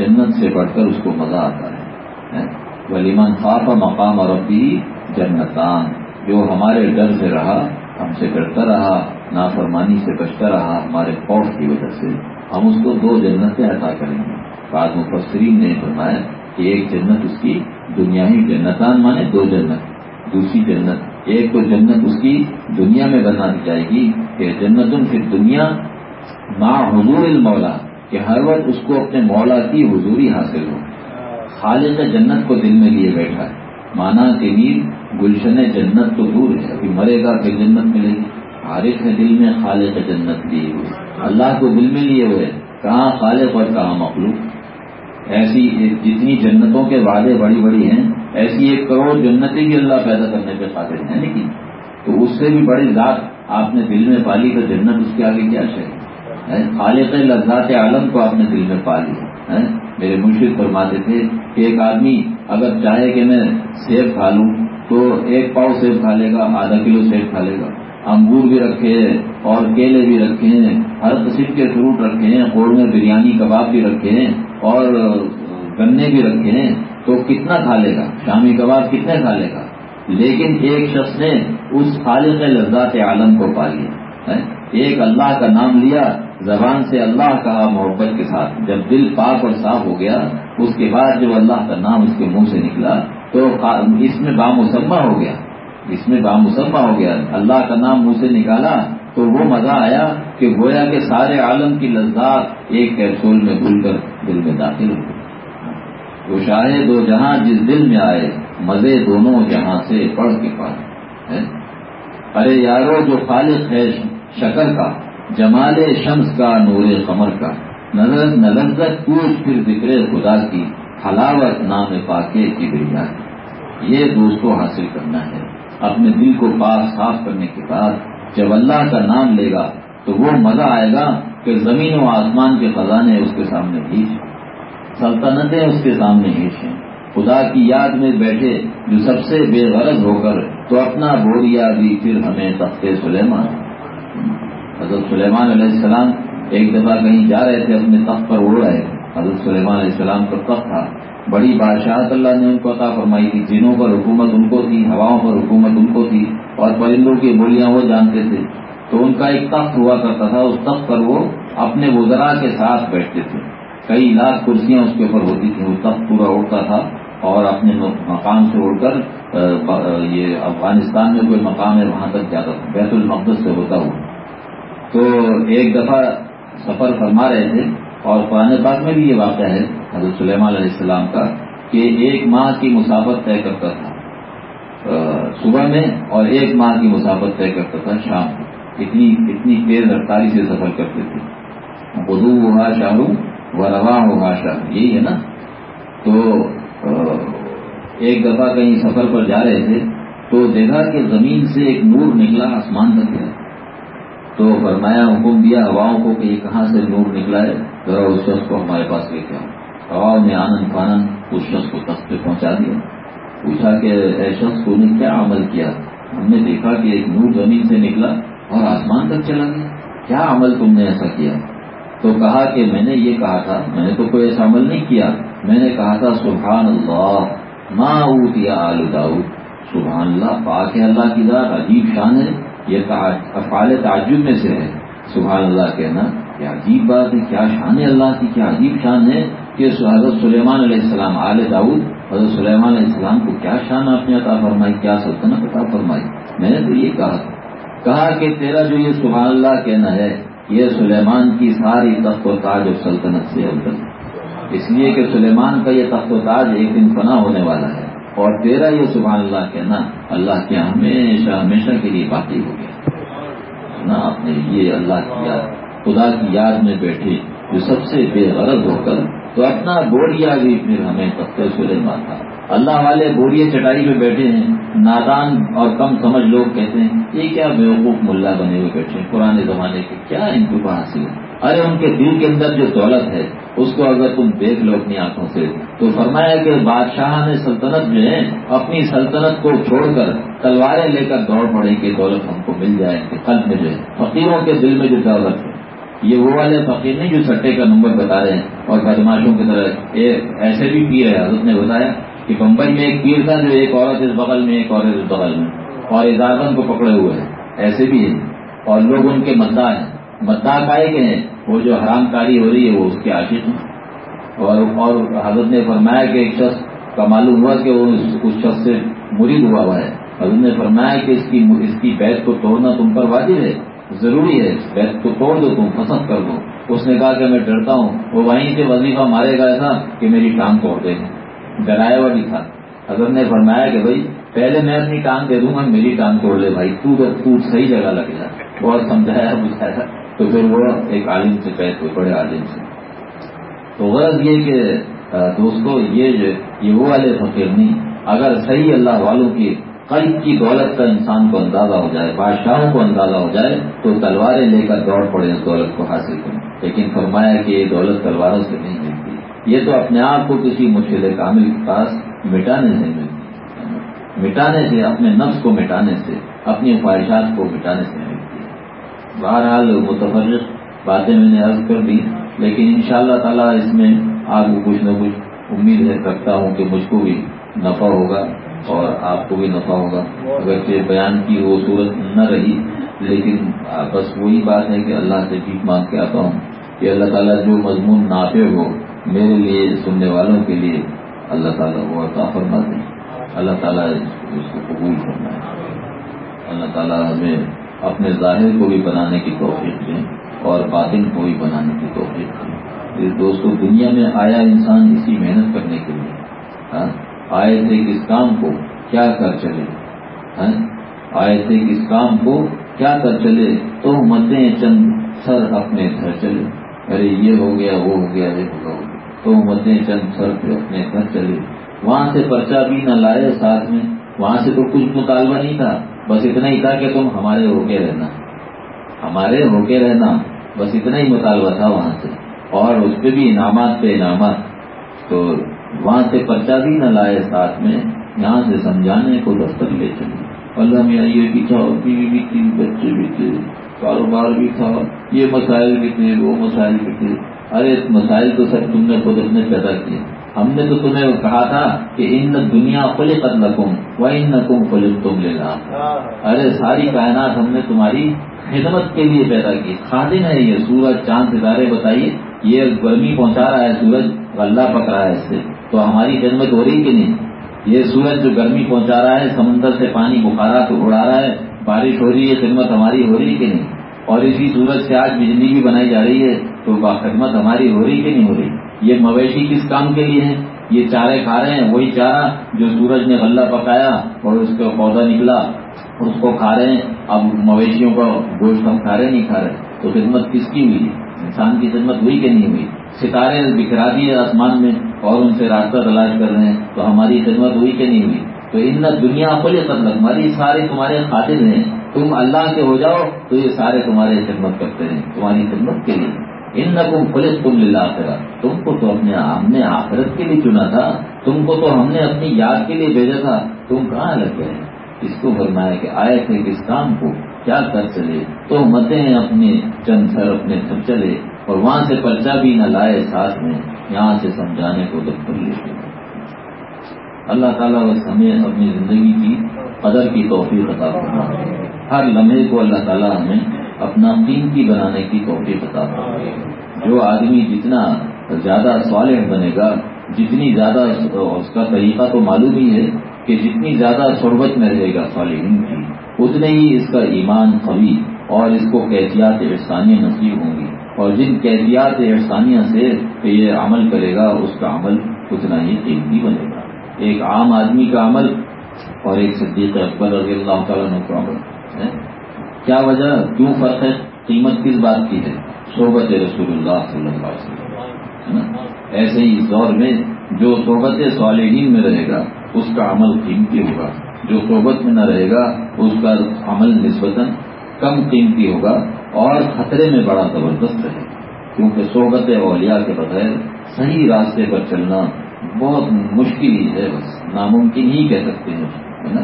جنت سے بڑھ کر اس کو مزہ آتا ہے ولیمان خواب مقام اور ابھی جنتان۔ جو ہمارے ڈر سے رہا، ہم سے ڈرتا رہا، نافرمانی سے بچتا رہا ہمارے خوف کی وجہ سے، ہم اس کو دو جنتیں عطا کریں گے۔ بعد مفسرین نے فرمایا کہ ایک جنت اس کی دنیا ہی جنتان مانے دو جنت۔ دوسری جنت، ایک تو جنت اس کی دنیا میں بنا دی جائے گی کہ جنت پھر دنیا ماں حضور المولا کہ ہر وقت اس کو اپنے مولا کی حضوری حاصل ہو۔ خالق جنت کو دل میں لیے بیٹھا ہے۔ مانا کہ میر گلشن جنت تو دور ہے، ابھی مرے گا پھر جنت ملے گی۔ عارف ہے دل میں خالق جنت لیے ہوئے اللہ کو دل میں لیے ہوئے۔ کہاں خالق اور کہاں مخلوق؟ ایسی جتنی جنتوں کے وعدے بڑی بڑی ہیں، ایسی ایک کروڑ جنتیں بھی اللہ پیدا کرنے پہ قابل ہیں لیکن جی؟ تو اس سے بھی بڑی ذات آپ نے دل میں پالی تو جنت اس کے آگے کیا چاہیے خالق لذات عالم کو آپ نے دل میں پالی ہے میرے مشرق فرماتے تھے کہ ایک آدمی اگر چاہے کہ میں سیب کھا لوں تو ایک پاؤ سیب کھا لے گا، آدھا کلو سیب کھا لے گا۔ انگور بھی رکھے ہیں اور کیلے بھی رکھے ہیں، ہر قسم کے فروٹ رکھے ہیں کوڑ میں بریانی، کباب بھی رکھے ہیں اور گنے بھی رکھے ہیں، تو کتنا کھا لے گا؟ شامی کباب کتنے کھا لے گا؟ لیکن ایک شخص نے اس خالق لذات عالم کو پا لیا۔ ایک اللہ کا نام لیا، زبان سے اللہ کہا محبت کے ساتھ۔ جب دل پاک اور صاف ہو گیا، اس کے بعد جب اللہ کا نام اس کے منہ سے نکلا، تو اس میں بامسمہ ہو گیا۔ اس میں بامسمہ ہو گیا۔ اللہ کا نام منہ سے نکالا، تو وہ مزہ آیا کہ گویا کے سارے عالم کی لذات ایک کیپسول میں بھول کر دل میں داخل ہو وہ شاہ دو جہاں جس دل میں آئے، مزے دونوں جہاں سے پڑھ کے پائے۔ ارے یارو، جو خالق ہے شکر کا، جمال شمس کا، نور قمر کا، نظر نلزت پوچھ پھر ذکر خدا کی، حلاوت نام پاکے کی بڑھیا یہ دوستوں حاصل کرنا ہے۔ اپنے دل کو پاک صاف کرنے کے بعد جب اللہ کا نام لے گا، تو وہ مزہ آئے گا کہ زمین و آسمان کے خزانے اس کے سامنے ہیچ سلطنتیں اس کے سامنے ہیچ ہیں۔ خدا کی یاد میں بیٹھے جو سب سے بے غرض ہو کر تو اپنا بوریا بھی پھر ہمیں تخت سلیمان۔ حضرت سلیمان علیہ السلام ایک دفعہ کہیں جا رہے تھے، اپنے تخت پر اڑ رہے تھے حضرت سلیمان علیہ السلام کا تخت تھا۔ بڑی بادشاہت اللہ نے ان کو عطا فرمائی تھی۔ جنوں پر حکومت ان کو تھی، ہواؤں پر حکومت ان کو تھی اور پرندوں کی بولیاں وہ جانتے تھے۔ تو ان کا ایک تخت ہوا کرتا تھا، اس تخت پر وہ اپنے وزراء کے ساتھ بیٹھتے تھے۔ کئی لاکھ کرسیاں اس کے اوپر ہوتی تھیں، وہ تخت پورا اڑتا تھا۔ اور اپنے مقام سے اڑ کر یہ افغانستان میں کوئی مقام ہے، وہاں تک جاتا تھا بیت المقدس سے ہوتا ہوا تو ایک دفعہ سفر فرما رہے تھے اور قرآن پاک میں بھی یہ واقعہ ہے، حضرت سلیمان علیہ السلام کا، کہ ایک ماہ کی مسافت طے کرتا تھا۔ صبح میں اور ایک ماہ کی مسافت طے کرتا تھا، شام کو اتنی اتنی تیز رفتاری سے سفر کرتے تھے۔ بدو ہوا شاہ و روا ہوا شاہ یہی ہے نا؟ تو ایک دفعہ کہیں سفر پر جا رہے تھے تو دیکھا کہ زمین سے ایک نور نکلا، آسمان تک گیا تو فرمایا، حکم دیا ہواؤں کو کہ یہ کہاں سے نور نکلا ہے؟ ذرا اس شخص کو ہمارے پاس لے کے آؤ۔ ہواؤں نے آنند فانند اس شخص کو تخت پہ پہنچا دیا۔ پوچھا کہ، اے شخص کو نے کیا عمل کیا؟ ہم نے دیکھا کہ ایک نور زمین سے نکلا اور آسمان تک چلا گیا۔ کیا عمل تم نے ایسا کیا؟ تو کہا کہ، میں نے یہ کہا تھا، میں نے تو کوئی ایسا عمل نہیں کیا۔ میں نے کہا تھا، سبحان اللہ ماں اوت یا داؤد. سبحان اللہ، پاک ہے اللہ کی ذات، عجیب شان ہے. یہ افعال تعجب میں سے ہے. سبحان اللہ کہنا، کیا عجیب بات ہے، کیا شان ہے اللہ کی، کیا عجیب شان ہے کہ حضرت سلیمان علیہ السلام، آل داؤد، حضرت سلیمان علیہ السلام کو کیا شان آپ نے عطا فرمائی، کیا سلطنت عطا فرمائی؟ میں نے تو یہ کہا تھا کہا کہ تیرا جو یہ سبحان اللہ کہنا ہے، یہ سلیمان کی ساری تخت و تاج اور سلطنت سے افضل ہے اس لیے کہ سلیمان کا یہ تخت و تاج ایک دن فنا ہونے والا ہے۔ اور تیرا یہ سبحان اللہ کہنا اللہ کے ہمیشہ ہمیشہ کے لیے باقی ہو گیا۔ نا آپ نے یہ اللہ کی یاد، خدا کی یاد میں بیٹھے جو سب سے بے غرض ہو کر تو اپنا بوریا بھی پھر ہمیں تختہ سلیمان تھا۔ اللہ والے بوریے چٹائی پہ بیٹھے ہیں۔ نادان اور کم سمجھ لوگ کہتے ہیں، یہ کیا بیوقوف ملا بنے ہوئے بیٹھے ہیں؟ پرانے زمانے کے کیا ان کو حاصل ہے ارے ان کے دل کے اندر جو دولت ہے، اس کو اگر تم دیکھ لو اپنی آنکھوں سے۔ تو فرمایا کہ بادشاہ نے سلطنت جو ہے اپنی سلطنت کو چھوڑ کر تلواریں لے کر دوڑ پڑے کہ دولت ہم کو مل جائے قلب میں جو ہے فقیروں کے دل میں جو دولت ہے۔ یہ وہ والے فقیر نہیں جو سٹے کا نمبر بتا رہے ہیں اور بدماشوں کی طرح ایسے بھی پی رہے حضرت نے بتایا کہ بمبئی میں ایک پیر تھا جو ایک عورت اس بغل میں، ایک عورت اس بغل میں اور اداربند کو پکڑے ہوئے ہیں۔ ایسے بھی ہیں۔ اور لوگ ان کے مداح ہیں۔ مداح کائے کے ہیں وہ جو حرام کاری ہو رہی ہے، وہ اس کے عاشق ہیں۔ اور اور حضرت نے فرمایا کہ ایک شخص کا معلوم ہوا کہ وہ اس شخص سے مرید ہوا ہوا ہے۔ حضرت نے فرمایا کہ اس کی اس کی بیت کو توڑنا تم پر واجب ہے، ضروری ہے۔ بیت کو توڑ دو تم پسند کر دو۔ اس نے کہا کہ میں ڈرتا ہوں۔ وہ وہیں سے وظیفہ مارے گا ایسا کہ میری ٹانگ توڑ دے۔ گا ڈرایا ہوا بھی تھا۔ حضرت نے فرمایا کہ بھائی، پہلے میں اپنی ٹانگ دے دوں گا، میری ٹانگ توڑ لے بھائی۔ تو تو صحیح جگہ لگ جا بہت سمجھایا، بجھایا۔ تو پھر وہ ایک عالم سے پہ کوئی بڑے عالم سے تو غرض یہ کہ دوستو، یہ جو، یہ وہ والے فقیر نہیں، اگر صحیح اللہ والوں کی قلب کی دولت کا انسان کو اندازہ ہو جائے، بادشاہوں کو اندازہ ہو جائے، تو تلواریں لے کر دوڑ پڑے اس دولت کو حاصل کریں لیکن فرمایا کہ یہ دولت تلواروں سے نہیں ملتی۔ یہ تو اپنے آپ کو کسی مشکل کامل کے پاس مٹانے سے ملتی۔ مٹانے سے، اپنے نفس کو مٹانے سے، اپنی خواہشات کو مٹانے سے ملتی بہرحال متفرق باتیں میں نے عرض کر دی، لیکن ان شاء اللہ تعالیٰ اس میں آپ کو کچھ نہ کچھ امید ہے رکھتا ہوں کہ مجھ کو بھی نفع ہوگا اور آپ کو بھی نفع ہوگا۔ اگر کہ بیان کی وہ صورت نہ رہی، لیکن بس وہی بات ہے کہ اللہ سے ٹھیک مانگ کے آتا ہوں کہ اللہ تعالیٰ جو مضمون نافع ہو، میرے لیے، سننے والوں کے لیے اللہ تعالیٰ وہ عطا فرما دیں اللہ تعالیٰ اس کو قبول کرنا ہے اللہ تعالیٰ ہمیں اپنے ظاہر کو بھی بنانے کی توفیق دیں اور باطن کو بھی بنانے کی توفیق دیں۔ دوستوں دنیا میں آیا انسان اسی محنت کرنے کے لیے۔ آئے تھے کس کام کو کیا کر چلے؟ آئے تھے کس کام کو کیا کر چلے؟ تو مدیں چند سر اپنے گھر چلے۔ ارے، یہ ہو گیا، وہ ہو گیا، یہ ہوگا تو مدیں چند سر پہ اپنے گھر چلے۔ وہاں سے پرچہ بھی نہ لائے ساتھ میں۔ وہاں سے تو کچھ مطالبہ نہیں تھا۔ بس اتنا ہی تھا کہ تم ہمارے ہو کے رہنا۔ ہمارے ہو کے رہنا، بس اتنا ہی مطالبہ تھا وہاں سے۔ اور اس پہ بھی انعامات پہ انعامات۔ تو وہاں سے پرچہ بھی نہ لائے ساتھ میں، یہاں سے سمجھانے کو دفتر لے چلے۔ اللہ میں یہ بھی تھا، بیوی بھی تھی، بچے بھی تھے، کاروبار بھی تھا۔ یہ مسائل بھی تھے، وہ مسائل بھی تھے۔ ارے مسائل تو سر تم نے خود اپنے پیدا کیے ہم نے تو تمہیں کہا تھا کہ ان دنیا کھلے قتل کم و ان کم کھلے تم لے ارے ساری کائنات ہم نے تمہاری خدمت کے لیے پیدا کی۔ خادم ہے یہ سورج، چاند، ستارے، بتائیے، یہ گرمی پہنچا رہا ہے، سورج غلہ پک رہا ہے اس سے۔ تو ہماری خدمت ہو رہی کہ نہیں؟ یہ سورج جو گرمی پہنچا رہا ہے، سمندر سے پانی بخارات اڑا رہا ہے، بارش ہو رہی ہے، خدمت ہماری ہو رہی کہ نہیں؟ اور اسی سورج سے آج بجلی بھی بنائی جا رہی ہے، تو خدمت ہماری ہو رہی کہ نہیں ہو رہی؟ یہ مویشی کس کام کے لیے ہیں؟ یہ چارے کھا رہے ہیں، وہی چارہ جو سورج نے غلہ پکایا اور اس کا پودا نکلا اس کو کھا رہے ہیں۔ اب مویشیوں کا گوشت ہم کھا رہے نہیں کھا رہے۔ تو خدمت کس کی ہوئی؟ انسان کی خدمت ہوئی کہ نہیں ہوئی؟ ستارے بکھرا دیے آسمان میں اور ان سے راستہ تلاش کر رہے ہیں۔ تو ہماری خدمت ہوئی کہ نہیں ہوئی؟ تو ان دنیا کھلے قدر تمہاری سارے تمہارے خاطر ہیں۔ تم اللہ کے ہو جاؤ تو یہ سارے تمہارے خدمت کرتے ہیں تمہاری خدمت کے لیے۔ ان نقم پولیس تم للہ تم کو تو اپنے ہم نے آخرت کے لیے چنا تھا، تم کو تو ہم نے اپنی یاد کے لیے بھیجا تھا۔ تم کہاں لگ گئے؟ اس کو فرمایا کہ آئے تھے کس کام کو؟ کیا کر چلے؟ تو متے ہیں اپنے چند سر اپنے سر چلے، اور وہاں سے پرچہ بھی نہ لائے ساتھ میں، یہاں سے سمجھانے کو دفتر لیتے اللہ تعالیٰ بس ہمیں اپنی زندگی کی قدر کی توفیق عطا کرنا ہر لمحے کو اللہ تعالیٰ ہمیں اپنا قیمتی بنانے کی توفیق عطا کرنا جو آدمی جتنا زیادہ صالح بنے گا، جتنی زیادہ اس کا طریقہ تو معلوم ہی ہے کہ جتنی زیادہ صحبت میں رہے گا صالحین کی، اتنے ہی اس کا ایمان قوی اور اس کو کیفیات احسانیہ نصیب ہوں گی۔ اور جن کیفیات احسانیہ سے یہ عمل کرے گا، اس کا عمل اتنا ہی قیمتی بنے گا۔ ایک عام آدمی کا عمل اور ایک صدیق اکبر رضی اللہ تعالیٰ کا عمل کیا وجہ کیوں فرق ہے؟ قیمت کس بات کی ہے؟ صحبت رسول اللہ صلی اللہ علیہ وسلم۔ ایسے ہی دور میں جو صحبت صالحین میں رہے گا، اس کا عمل قیمتی ہوگا۔ جو صحبت میں نہ رہے گا، اس کا عمل نسبتاً کم قیمتی ہوگا اور خطرے میں بڑا زبردست رہے کیونکہ صحبت اولیاء کے بغیر صحیح راستے پر چلنا بہت مشکل ہی ہے، بس ناممکن ہی کہہ سکتے ہیں۔ ہے نا؟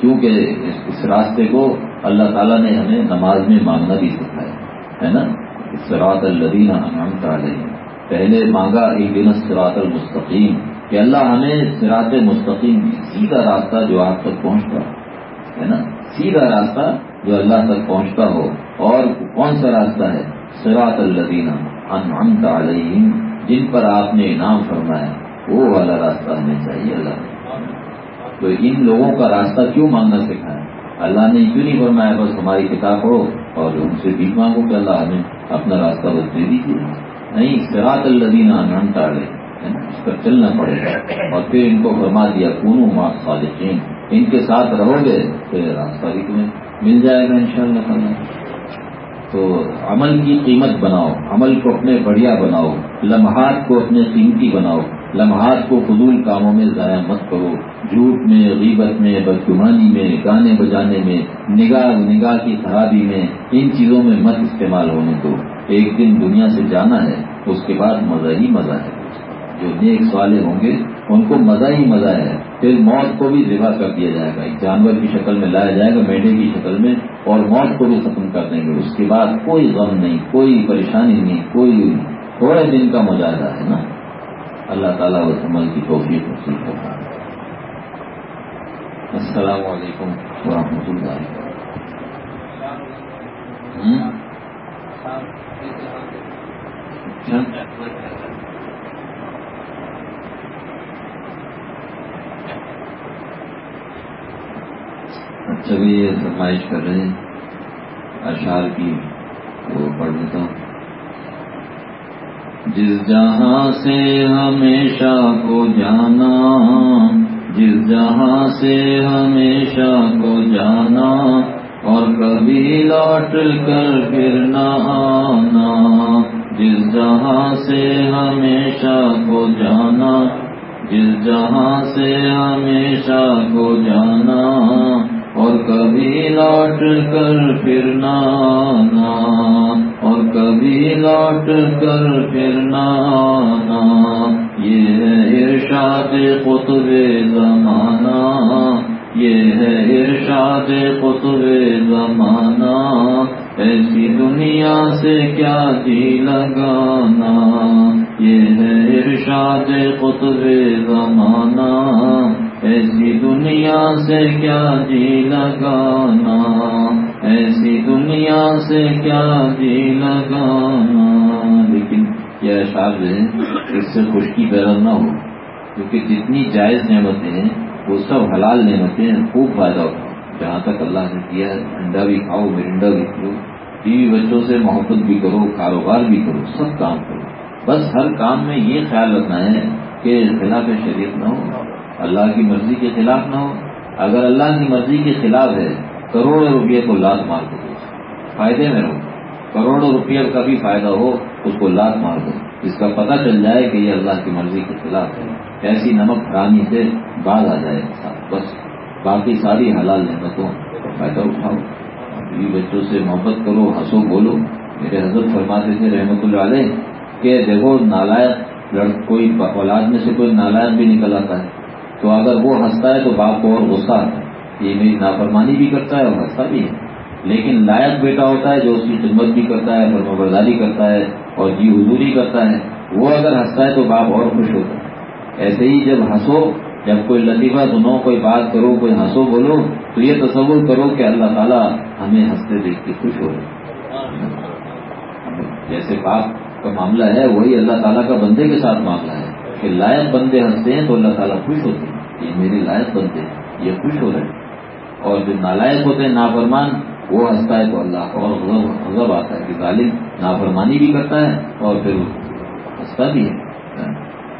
کیونکہ اس راستے کو اللہ تعالیٰ نے ہمیں نماز میں مانگنا بھی سکھایا ہے نا؟ سرات الدین انعامتا علیہ پہلے مانگا ایک دن سرات المستقیم، کہ اللہ ہمیں سرات مستقیم سیدھا راستہ جو آپ تک پہنچتا ہے نا؟ سیدھا راستہ جو اللہ تک پہنچتا ہو۔ اور کون سا راستہ ہے؟ سراط الدین انعامتا علیہ جن پر آپ نے انعام فرمایا۔ وہ والا راستہ ہمیں چاہیے اللہ تو ان لوگوں کا راستہ کیوں مانگنا سکھایا؟ اللہ نے کیوں نہیں فرمایا بس ہماری کتاب پڑھو اور ان سے بھی مانگو کہ اللہ ہمیں اپنا راستہ بس دے دیجیے۔ نہیں سراط الدین انعام ٹالے اس پر چلنا پڑے گا۔ اور پھر ان کو فرما دیا، کونو ماں صالحین ان کے ساتھ رہو گے تو راستہ بھی تمہیں مل جائے گا ان شاء اللہ تو عمل کی قیمت بناؤ، عمل کو اپنے بڑھیا بناؤ، لمحات کو اپنے قیمتی بناؤ۔ لمحات کو فضول کاموں میں ضائع مت کرو۔ جھوٹ میں، غیبت میں، بدگمانی میں، گانے بجانے میں، نگاہ نگاہ کی خرابی میں، ان چیزوں میں مت استعمال ہونے دو۔ ایک دن دنیا سے جانا ہے، اس کے بعد مزہ ہی مزہ ہے۔ جو نیک سوالے ہوں گے، ان کو مزہ ہی مزہ ہے۔ پھر موت کو بھی ذبح کر دیا جائے گا۔ ایک جانور کی شکل میں لایا جائے گا، میڈے کی شکل میں، اور موت کو بھی ختم کر دیں گے۔ اس کے بعد کوئی غم نہیں، کوئی پریشانی نہیں، کوئی تھوڑے دن کا مجاہدہ ہے نا۔ اللہ تعالیٰ اس عمل کی توفیق حاصل کرتا ہے السلام علیکم ورحمۃ اللہ اچھا بھی یہ فرمائش کر رہے ہیں، اشعار کی وہ پڑھ لیتا ہوں۔ جس جہاں سے ہمیشہ کو جانا، جس جہاں سے ہمیشہ کو جانا، اور کبھی لوٹ کر پھر نہ آنا، جس جہاں سے ہمیشہ کو جانا، جس جہاں سے ہمیشہ کو جانا، اور کبھی لوٹ کر پھر نہ آنا۔ کبھی لوٹ کر پھر نہ آنا۔ یہ ہے ارشاد قطب زمانہ۔ یہ ہے ارشاد قطب زمانہ۔ ایسی دنیا سے کیا جی لگانا۔ یہ ہے ارشاد قطب زمانہ۔ ایسی دنیا سے کیا جی لگانا؟ ایسی دنیا سے کیا جی لگانا؟ لیکن یہ اشعار ہے، اس سے خشکی پیدا نہ ہو، کیونکہ جتنی جائز نعمتیں ہیں، وہ سب حلال نعمتیں ہیں، خوب فائدہ اٹھاؤ جہاں تک اللہ نے کیا ہے، انڈا بھی کھاؤ، مرنڈا بھی کرو بیوی بچوں سے محبت بھی کرو، کاروبار بھی کرو، سب کام کرو۔ بس ہر کام میں یہ خیال رکھنا ہے کہ خلاف شریعت نہ ہو۔ اللہ کی مرضی کے خلاف نہ ہو۔ اگر اللہ کی مرضی کے خلاف ہے، کروڑوں روپئے کو لات مار دو۔ فائدے میں رہو کروڑوں روپیہ کا بھی فائدہ ہو، اس کو لات مار دو۔ اس کا پتہ چل جائے کہ یہ اللہ کی مرضی کے خلاف ہے۔ ایسی نمک پرانی سے باز آ جائے بس۔ باقی ساری حلال نعمتوں کا فائدہ اٹھاؤ۔ بیوی بچوں سے محبت کرو، ہنسو، بولو۔ میرے حضرت فرماتے تھے رحمت اللہ علیہ کہ دیکھو، نالائق، لڑ کوئی اولاد میں سے کوئی نالائق بھی نکل آتا ہے۔ تو اگر وہ ہنستا ہے تو باپ کو اور غصہ آتا ہے۔ یہ میری نافرمانی بھی کرتا ہے اور ہنستا بھی ہے۔ لیکن لائق بیٹا ہوتا ہے جو اس کی خدمت بھی کرتا ہے فرم برداری کرتا ہے اور جی حضوری کرتا ہے، وہ اگر ہنستا ہے تو باپ اور خوش ہوتا ہے۔ ایسے ہی جب ہنسو، جب کوئی لطیفہ سنو، کوئی بات کرو، کوئی ہنسو بولو، تو یہ تصور کرو کہ اللہ تعالیٰ ہمیں ہنستے دیکھ کے خوش ہو رہے جیسے باپ کا معاملہ ہے، وہی اللہ تعالیٰ کا بندے کے ساتھ معاملہ ہے۔ کہ لائق بندے ہنستے ہیں تو اللہ تعالیٰ خوش ہوتے ہیں۔ یہ میرے لائق بندے ہیں، یہ خوش ہو رہے ہیں۔ اور جو نالائق ہوتے ہیں، نافرمان، وہ ہنستا ہے تو اللہ اور غضب آتا ہے کہ ظالم نافرمانی بھی کرتا ہے اور پھر ہنستا بھی ہے۔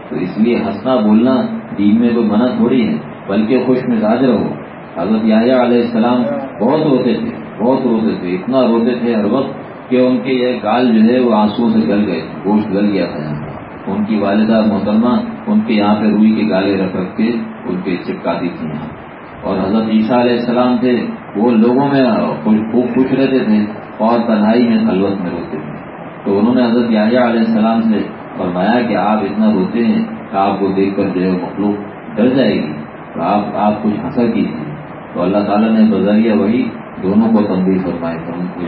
تو اس لیے ہنسنا، بولنا دین میں کوئی منع تھوڑی ہے، بلکہ خوش مزاج رہو۔ حضرت یاہیا علیہ السلام بہت روتے تھے، بہت روتے تھے، اتنا روتے تھے ہر وقت کہ ان کے یہ گال جو ہے وہ آنسو سے گل گئے، گوشت گل گیا تھا۔ یہاں ان کی والدہ محترمہ ان کے یہاں پہ روئی کے گالے رکھ رکھ کے ان کے چپکاتی تھی یہاں۔ اور حضرت عیسیٰ علیہ السلام تھے، وہ لوگوں میں خوب خوش رہتے تھے اور تنہائی میں خلوت میں روتے تھے۔ تو انہوں نے حضرت یاہیا علیہ السلام سے فرمایا کہ آپ اتنا روتے ہیں کہ آپ کو دیکھ کر جو ہے مخلوق ڈر جائے گی۔ تو آپ آپ کچھ حسر کیجیے۔ تو اللہ تعالیٰ نے بذریعہ وہی دونوں کو تنظیم فرمائے۔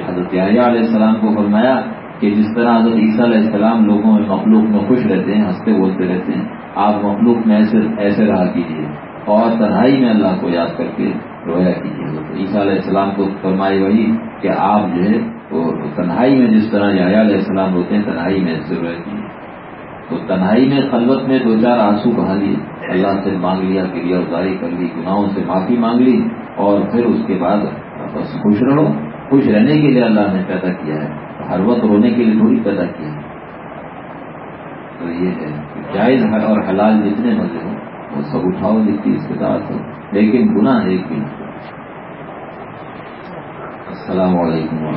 حضرت علیہ السلام کو فرمایا کہ جس طرح حضرت عیسیٰ علیہ السلام لوگوں میں مخلوق میں خوش رہتے ہیں، ہنستے بولتے رہتے ہیں، آپ مخلوق میں ایسے ایسے رہا کیجیے اور تنہائی میں اللہ کو یاد کر کے رویا کیجیے حضرت عیسیٰ علیہ السلام کو فرمائے وہی کہ آپ جو ہے، وہ تنہائی میں جس طرح یا علیہ السلام ہوتے ہیں، تنہائی میں ایسے رویا کیجیے تو تنہائی میں خلوت میں دو چار آنسو بہا لیے۔ اللہ سے مانگ لیا کریا ازاری کر لی، گناہوں سے معافی مانگ لی اور پھر اس کے بعد بس خوش رہو۔ خوش رہنے کے لیے اللہ نے پیدا کیا ہے۔ ہر وقت رونے کے لیے تھوڑی پیدا کیا تو یہ ہے جائز اور حلال جتنے مزے ہوں، وہ سب اٹھاؤ جتنی استطاعت ہو لیکن گناہ ایک بھی السلام علیکم و